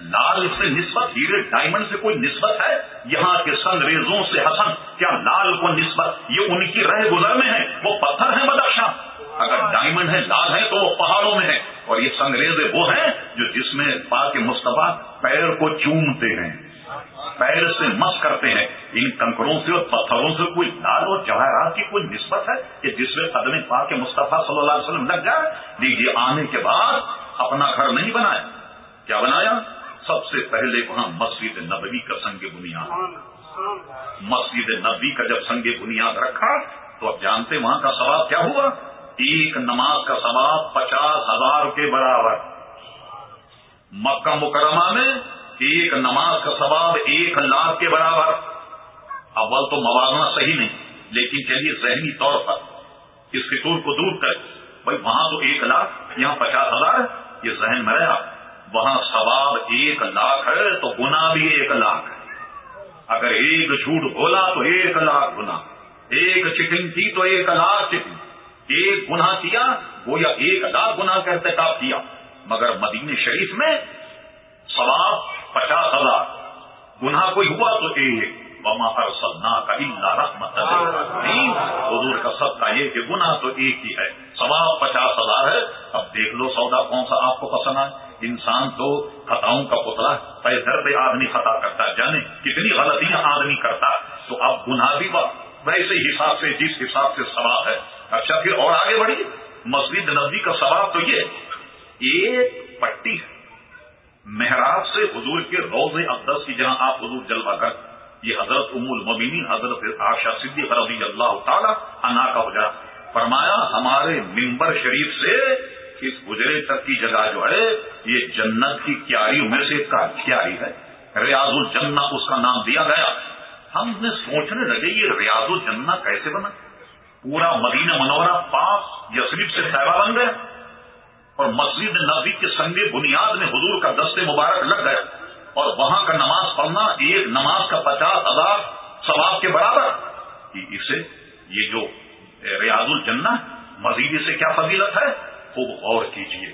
لال سے نسبت، ہیرے ڈائمنڈ سے کوئی نسبت ہے؟ یہاں کے سنگریزوں سے حسن کیا لال کو نسبت؟ یہ ان کی رہ گزر میں ہے وہ پتھر ہیں بدخشاں۔ اگر ڈائمنڈ ہے، لال ہے تو وہ پہاڑوں میں ہے۔ اور یہ سنگریز وہ ہیں جو جس میں پاک مصطفیٰ پیر کو چومتے ہیں۔ پیر سے مس کرتے ہیں۔ ان کنکڑوں سے اور پتھروں سے کوئی لال اور جواہرات کی کوئی نسبت ہے کہ جس میں قدم پاک مصطفیٰ صلی اللہ علیہ وسلم لگ جائے؟ دیجیے آنے کے بعد اپنا گھر نہیں بنایا۔ کیا بنایا؟ سب سے پہلے وہاں مسجد نبوی کا سنگ بنیاد۔ مسجد نبی کا جب سنگ بنیاد رکھا تو اب جانتے وہاں کا سواب کیا ہوا؟ ایک نماز کا ثواب پچاس ہزار کے برابر۔ مکہ مکرمہ میں ایک نماز کا ثواب ایک لاکھ کے برابر۔ اول تو موازنہ صحیح نہیں، لیکن چلیے ذہنی طور پر اس فطور کو دور کر بھائی وہاں تو ایک لاکھ، یہاں پچاس ہزار یہ ذہن میں رہا وہاں ثواب ایک لاکھ ہے تو گنا بھی ایک لاکھ ہے۔ اگر ایک جھوٹ بولا تو ایک لاکھ گنا ایک چکن کی تو ایک لاکھ چکن ایک گنا کیا وہ یا ایک لاکھ گنا کا ارتکاب کیا مگر مدین شریف میں سواب پچاس ہزار۔ گناہ کوئی ہوا تو ایک وما ارسلنا کا اللہ رحمت حضور کا سب کا یہ کہ گناہ تو ایک ہی ہے۔ سواب پچاس ہزار ہے۔ اب دیکھ لو سودا کون سا آپ کو پسند آئے۔ انسان تو خطاؤں کا پتلا پہ در پہ آدمی خطا کرتا ہے۔ جانے کتنی غلطیاں آدمی کرتا تو اب گناہ بھی ویسے حساب سے، جس حساب سے سواب ہے۔ اچھا پھر اور آگے بڑھی مسجد نبی کا ثواب تو یہ، ایک پٹی ہے۔ محراب سے حضور کے روز اقدس کی جہاں آپ حضور جلوہ کر یہ حضرت ام المبینی حضرت آشا صدیق رضی اللہ تعالی انا کا حجرا فرمایا، ہمارے ممبر شریف سے اس گجرے تک کی جگہ جو ہے، یہ جنت کی کیاری میں سے کیاری ہے۔ ریاض الجنہ، اس کا نام دیا گیا۔ ہم نے سوچنے لگے، یہ ریاض الجنہ کیسے بنا؟ پورا مدینہ منورہ پاک یسریف سے سیوا بن گیا اور مسجد نبی کے سنگ بنیاد میں حضور کا دستے مبارک لگ گیا اور وہاں کا نماز پڑھنا ایک نماز کا پچاس ہزار ثواب کے برابر اسے یہ جو ریاض الجنہ مزید سے کیا فضیلت ہے خوب غور کیجیے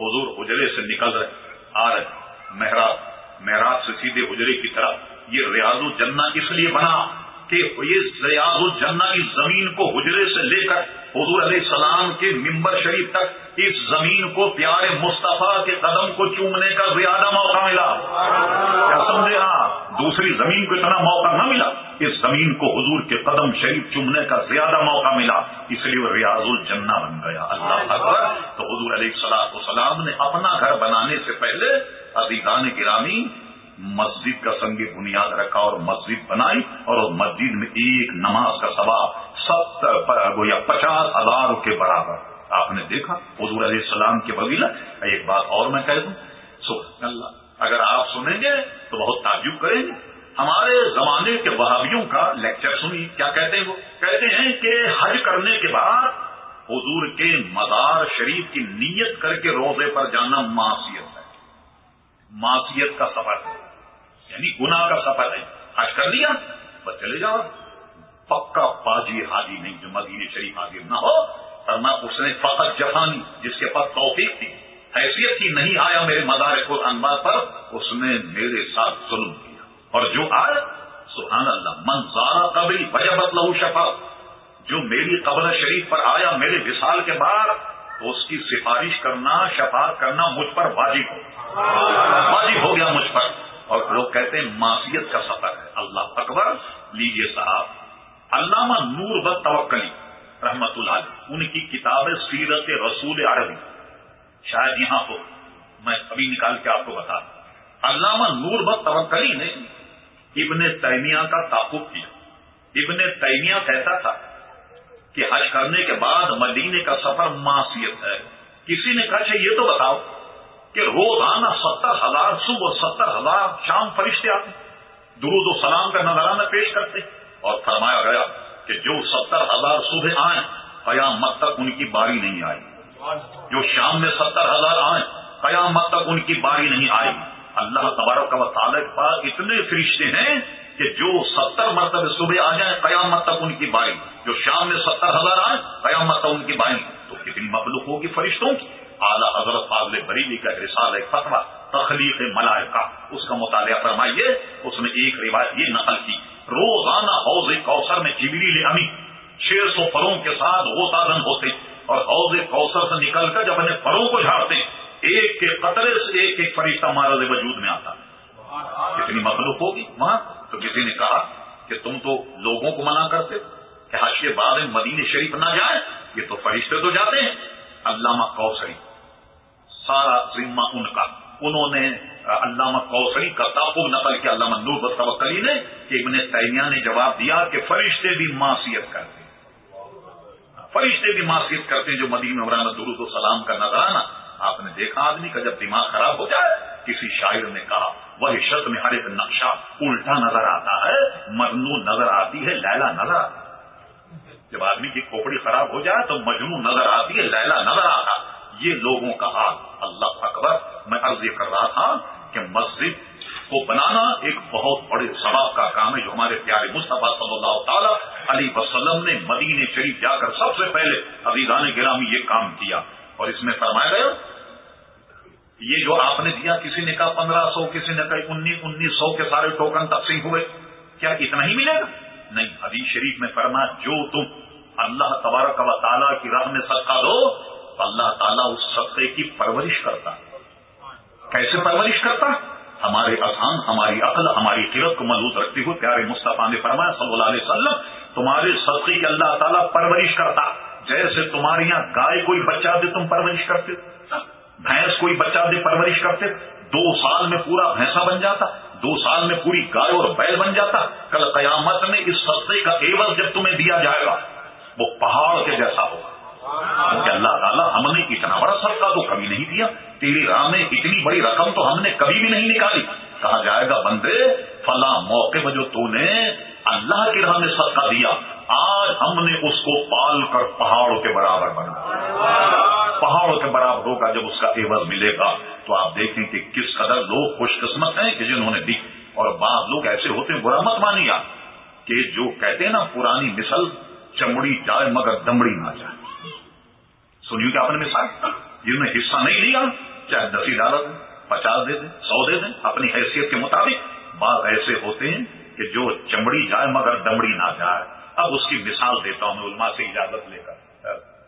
حضور حجرے سے نکل رہے، آ رہے۔ محراب محراب سے سیدھے حجرے کی طرف یہ ریاض الجنہ اس لیے بنا۔ کہ یہ ریاض الجنہ اس زمین کو حجرے سے لے کر حضور علیہ السلام کے ممبر شریف تک اس زمین کو پیارے مصطفیٰ کے قدم کو چومنے کا زیادہ موقع ملا۔ کیا سمجھے؟ ہاں دوسری زمین کو اتنا موقع نہ ملا۔ اس زمین کو حضور کے قدم شریف چومنے کا زیادہ موقع ملا۔ اس لیے وہ ریاض الجنہ بن گیا۔ اللہ اکبر۔ تو حضور علیہ السلام السلام نے اپنا گھر بنانے سے پہلے عزیزان گرامی مسجد کا سنگ بنیاد رکھا اور مسجد بنائی اور اس مسجد میں ایک نماز کا ثواب ستر یا پچاس ہزار کے برابر۔ آپ نے دیکھا؟ حضور علیہ السلام کے وغیرہ ایک بات اور میں کہہ دوں۔ سبحان اللہ، اگر آپ سنیں گے تو بہت تعجب کریں گے۔ ہمارے زمانے کے وہابیوں کا لیکچر سنی۔ کیا کہتے ہیں وہ؟ کہتے ہیں کہ حج کرنے کے بعد حضور کے مزار شریف کی نیت کر کے روزے پر جانا معاشیت ہے۔ معاشیت کا سفر ہے۔ یعنی گناہ کا سفر ہے حج کر لیا، بس چلے جاؤ۔ پکا باجی حاجی نہیں، جو مدینہ شریف حاضر نہ ہو۔ ورنہ اس نے فقط جفانی جس کے پاس توفیق تھی، حیثیت کی نہیں آیا میرے مدار کو انبار پر، اس نے میرے ساتھ ظلم کیا۔ اور جو آئے سبحان اللہ منظارہ قبری بجبت لہو شفا۔ جو میری قبر شریف پر آیا میرے وصال کے بعد تو اس کی سفارش کرنا، شفاعت کرنا مجھ پر واجب ہو۔ واجب ہو گیا مجھ پر۔ اور لوگ کہتے ہیں معاشیت کا سفر ہے۔ اللہ اکبر۔ لیجیے صاحب۔ علامہ نور بد توکلی رحمت اللہ ان کی کتاب سیرت رسول عربی۔ شاید یہاں ہو۔ میں ابھی نکال کے آپ کو بتا دوں۔ علامہ نور بد توکلی نے ابن تیمیہ کا تعقب کیا۔ ابن تیمیہ کہتا تھا کہ حج کرنے کے بعد مدینے کا سفر معاشیت ہے۔ کسی نے کہا اچھا یہ تو بتاؤ۔ کہ روزانہ ستر ہزار صبح ستر ہزار شام فرشتے آتے درود و سلام کا نظرانہ پیش کرتے اور فرمایا گیا کہ جو ستر ہزار صبح آئیں، قیامت تک ان کی باری نہیں آئی جو شام میں ستر ہزار آئیں، قیامت تک ان کی باری نہیں آئی اللہ تبارک و تعالیٰ کے پاس اتنے فرشتے ہیں کہ جو ستر مرتبہ صبح آ جائیں، قیامت تک ان کی باری۔ جو شام میں ستر ہزار آئے قیامت تک ان کی باری۔ تو کتنی مخلوق ہوگی فرشتوں کی؟ اعلیٰ حضرت فاضل بریلی کا رسال ایک فتوا تخلیق ملائکہ۔ اس کا مطالعہ فرمائیے، اس نے ایک روایت یہ نقل کی، روزانہ حوض کوثر میں جبریل امی چھ سو فروں کے ساتھ وہ تازن ہوتے اور حوض کوثر سے نکل کر جب اپنے فروں کو جھاڑتے ایک کے قطرے سے ایک ایک فرشتہ مہاراج وجود میں آتا۔ کتنی مخلوق ہوگی وہاں؟ تو کسی نے کہا کہ تم تو لوگوں کو منع کرتے کہ حج کے بعد مدین شریف نہ جائیں، یہ تو فرشتے تو جاتے ہیں۔ علامہ کوسری سارا ذمہ ان کا۔ انہوں نے علامہ کوسری کا تعقب نقل کیا، علامہ نور توکلی نے، کہ ابن تیمیہ نے جواب دیا کہ فرشتے بھی معاشیت کرتے فرشتے بھی معاشیت کرتے ہیں جو مدین عمران درود و سلام کا نظر آنا آپ نے دیکھا آدمی کا جب دماغ خراب ہو جائے، کسی شاعر نے کہا، وہی شرط میں ہر ایک نقشہ الٹا نظر آتا ہے مجنو نظر آتی ہے، لیلا نظر آتا جب آدمی کی کھوپڑی خراب ہو جائے تو مجنو نظر آتی ہے، لیلا نظر آتا یہ لوگوں کا حال اللہ اکبر میں عرض یہ کر رہا تھا کہ مسجد کو بنانا ایک بہت بڑے ثواب کا کام ہے جو ہمارے پیارے مصطفیٰ صلی اللہ تعالی علی وسلم نے مدین شریف جا کر سب سے پہلے عزیزان گرامی یہ کام کیا اور اس میں فرمایا گیا، یہ جو آپ نے دیا، کسی نے کہا پندرہ سو، کسی نے کہا انیس انیس سو کے سارے ٹوکن تقسیم ہوئے، کیا اتنا ہی ملے گا؟ نہیں، حدیث شریف میں فرما جو تم اللہ تبارک و تعالیٰ کی راہ میں صدقہ دو اللہ تعالیٰ اس صدقے کی پرورش کرتا کیسے پرورش کرتا؟ ہمارے اذہان، ہماری عقل، ہماری قرت کو محدود رکھتے ہوئے پیارے مصطفیٰ نے فرمایا صلی اللہ علیہ وسلم، تمہارے صدقے کی اللہ تعالیٰ پرورش کرتا۔ جیسے تمہارے یہاں گائے کوئی بچہ دے، تم پرورش کرتے۔ بھینس کوئی بچہ دے، پرورش کرتے۔ دو سال میں پورا بھینسا بن جاتا۔ دو سال میں پوری گائے اور بیل بن جاتا۔ کل قیامت میں اس سستے کا ایور جب تمہیں دیا جائے گا، وہ پہاڑ کے جیسا ہوگا۔ کہ اللہ تعالیٰ ہم نے اتنا بڑا صدقہ تو کبھی نہیں دیا، تیری راہ میں اتنی بڑی رقم تو ہم نے کبھی بھی نہیں نکالی۔ کہا جائے گا، بندے، فلاں موقع میں جو تو نے اللہ کی راہ میں صدقہ دیا، آج ہم نے اس کو پال کر پہاڑوں کے برابر بنا۔ پہاڑوں کے برابر ہوگا، جب اس کا ایوز ملے گا۔ تو آپ دیکھیں کہ کس قدر لوگ خوش قسمت ہیں کہ جنہوں نے دی اور بعض لوگ ایسے ہوتے ہیں، برا مت مانیے کہ جو کہتے ہیں نا، پرانی مثل، چمڑی جائے مگر دمڑی نہ جائے۔ سنیو کہ آپ نے مثال جنہوں نے حصہ نہیں لیا، چاہے دسی ڈالر دیں پچاس دے دیں سو دے دیں اپنی حیثیت کے مطابق۔ بات ایسے ہوتے ہیں کہ جو چمڑی جائے مگر دمڑی نہ جائے۔ اب اس کی مثال دیتا ہوں، میں علماء سے اجازت لے کر۔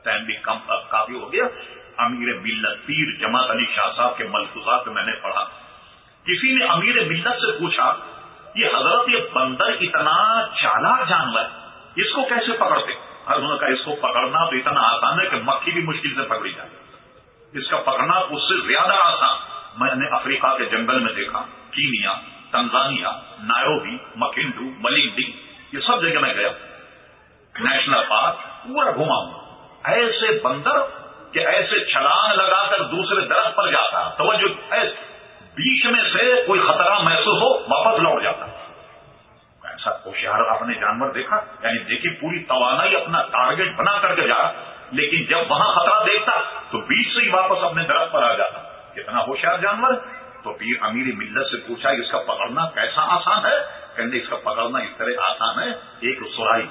ٹائم بھی کم، کافی ہو گیا۔ امیر ملت، پیر جماعت علی شاہ صاحب کے ملفوظات میں نے پڑھا۔ کسی نے امیر ملت سے پوچھا، یہ حضرت یہ بندر اتنا چالاک جانور اس کو کیسے پکڑتے؟ ہر انہوں نے کہا اس کو پکڑنا تو اتنا آسان ہے کہ مکھی بھی مشکل سے پکڑی جائے۔ اس کا پکڑنا اس سے زیادہ آسان۔ میں نے افریقہ کے جنگل میں دیکھا، کینیا، تنزانیہ، نائروبی، مکینڈو ملنڈی یہ سب جگہ میں گیا۔ نیشنل پارک، پورا گھما ہوں ایسے بندر کہ ایسے چھلانگ لگا کر دوسرے درخت پر جاتا۔ توجہ بیچ میں سے کوئی خطرہ محسوس ہو، واپس لوٹ جاتا۔ ایسا ہوشیار اپنے جانور دیکھا یعنی دیکھی پوری توانائی اپنا ٹارگیٹ بنا کر کے جا، لیکن جب وہاں خطرہ دیکھتا تو بیچ سے ہی واپس اپنے درخت پر آ جاتا۔ کتنا ہوشیار جانور تو پیر امیر ملت سے پوچھا، اس کا پکڑنا کیسا آسان ہے؟ کہنے اس کا پکڑنا اس طرح آسان ہے، ایک سرائی۔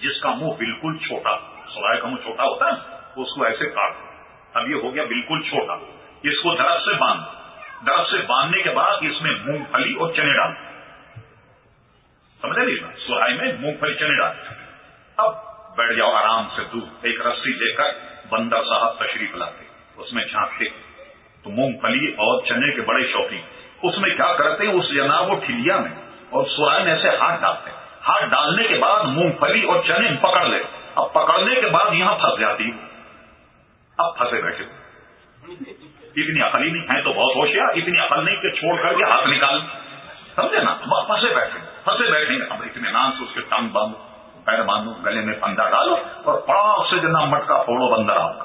جس کا منہ بالکل چھوٹا، سرائی کا منہ چھوٹا ہوتا ہے اس کو ایسے کاٹ اب یہ ہو گیا بالکل چھوٹا۔ اس کو درخت سے باندھ درخت سے باندھنے کے بعد اس میں مونگ پھلی اور چنے ڈال سمجھے نہیں سرائی میں مونگ پھلی چنے ڈال اب بیٹھ جاؤ آرام سے دور ایک رسی لے کر بندر صاحب تشریف لاتے اس میں جھانکتے تو مونگ پھلی اور چنے کے بڑے شوقین۔ اس میں کیا کرتے ہیں؟ اس جناب وہ ٹھلیا میں۔ اور سورائی میں ایسے ہاتھ ڈالتے ہیں۔ ہاتھ ڈالنے کے بعد مونگ پھلی اور چنے پکڑ لے۔ اب پکڑنے کے بعد یہاں پھنس جاتی اب پھنسے بیٹھے اتنی عقل ہی نہیں ہے تو بہت ہوشیار، اتنی عقل نہیں کہ چھوڑ کر کے ہاتھ نکال۔ سمجھے نا؟ پھنسے بیٹھے پھنسے بیٹھے اب اطمینان سے اس کے ٹنگ باندھو، پیر باندھو، گلے میں پندا ڈالو اور پڑاؤ سے جنا مٹکا پھوڑو بندر آپ کا۔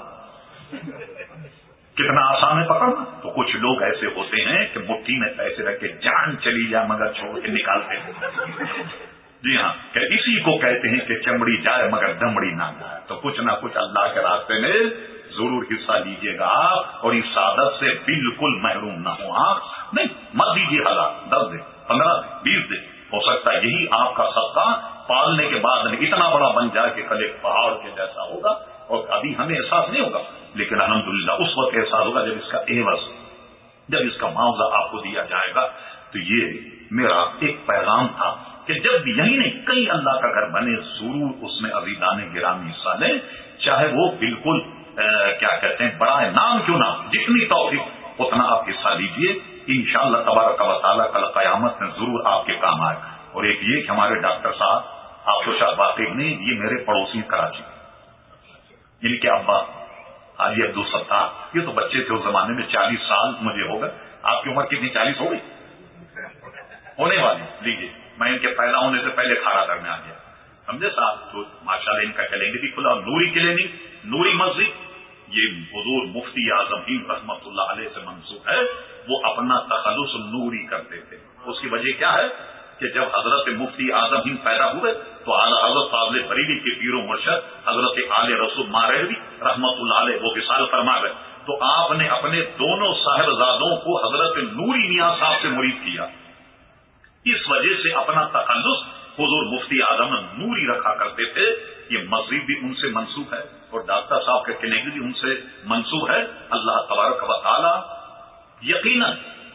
کتنا آسان ہے پکڑنا؟ تو کچھ لوگ ایسے ہوتے ہیں کہ مٹھی میں پیسے رکھ کے جان چلی جائے مگر چھوڑ کے نکالتے ہیں۔ جی ہاں کہ اسی کو کہتے ہیں کہ چمڑی جائے مگر دمڑی نہ جائے۔ تو کچھ نہ کچھ اللہ کے راستے میں ضرور حصہ لیجیے گا آپ اور اس عادت سے بالکل محروم نہ ہو آپ۔ نہیں، مت دیجیے ہزار دس دن پندرہ دن بیس دن ہو سکتا ہے یہی آپ کا سب کا پالنے کے بعد اتنا بڑا بن جائے کہ کل ایک پہاڑ کے جیسا ہوگا اور ابھی ہمیں احساس نہیں ہوگا۔ لیکن الحمدللہ اس وقت احساس ہوگا جب اس کا ایوز جب اس کا معاوضہ آپ کو دیا جائے گا۔ تو یہ میرا ایک پیغام تھا کہ جب یہی نہیں کئی اللہ کا گھر بنے، ضرور اس میں ابھی دانے گرامی حصہ لیں چاہے وہ بالکل کیا کہتے ہیں بڑا نام کیوں نہ جتنی توفیق، اتنا آپ حصہ لیجیے ان شاء اللہ تبارک و تعالیٰ کل قیامت میں ضرور آپ کے کام آئے گا۔ اور ایک یہ کہ ہمارے ڈاکٹر صاحب، آپ کو شاید واقف نہیں، یہ میرے پڑوسی کراچی ان یعنی کے ابا حاجی عبد الستار، یہ تو بچے تھے اس زمانے میں، چالیس سال مجھے ہو گئے۔ آپ کی عمر کتنی؟ چالیس ہو گئی؟ ہونے والی لیجیے میں ان کے پیدا ہونے سے پہلے کھڑا کرنے آ گیا۔ سمجھے صاحب؟ تو ماشاء اللہ ان کا کلینڈر بھی کھلا، نوری کلینک، نوری مسجد۔ یہ حضور مفتی اعظم رحمت اللہ علیہ سے منسوخ ہے۔ وہ اپنا تخلص نوری کرتے تھے اس کی وجہ کیا ہے؟ کہ جب حضرت مفتی اعظم ہند پیدا ہوئے تو اعلیٰ حضرت فاضل بریلی کے پیر و مرشد حضرت آل رسول مارہوی رحمت اللہ علیہ وہ وشال فرما گئے۔ تو آپ نے اپنے دونوں صاحبزادوں کو حضرت نوری میاں صاحب سے مرید کیا۔ اس وجہ سے اپنا تخلص حضور مفتی اعظم نوری رکھا کرتے تھے یہ مسجد بھی ان سے منسوخ ہے اور ڈاکٹر صاحب کا کلینک بھی ان سے منسوخ ہے۔ اللہ تبارک و تعالی یقیناً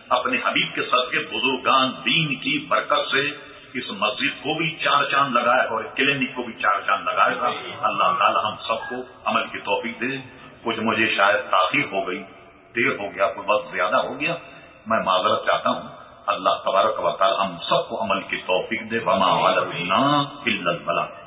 اپنے حبیب کے سب کے بزرگان دین کی برکت سے اس مسجد کو بھی چار چاند لگائے اور کلینک کو بھی چار چاند لگائے گا اللہ تعالی ہم سب کو عمل کی توفیق دے۔ کچھ مجھے شاید تاخیر ہو گئی، دیر ہو گیا، کوئی وقت زیادہ ہو گیا۔ میں معذرت چاہتا ہوں۔ اللہ تبارک و تعالی ہم سب کو عمل کی توفیق دے۔ بما والا بلا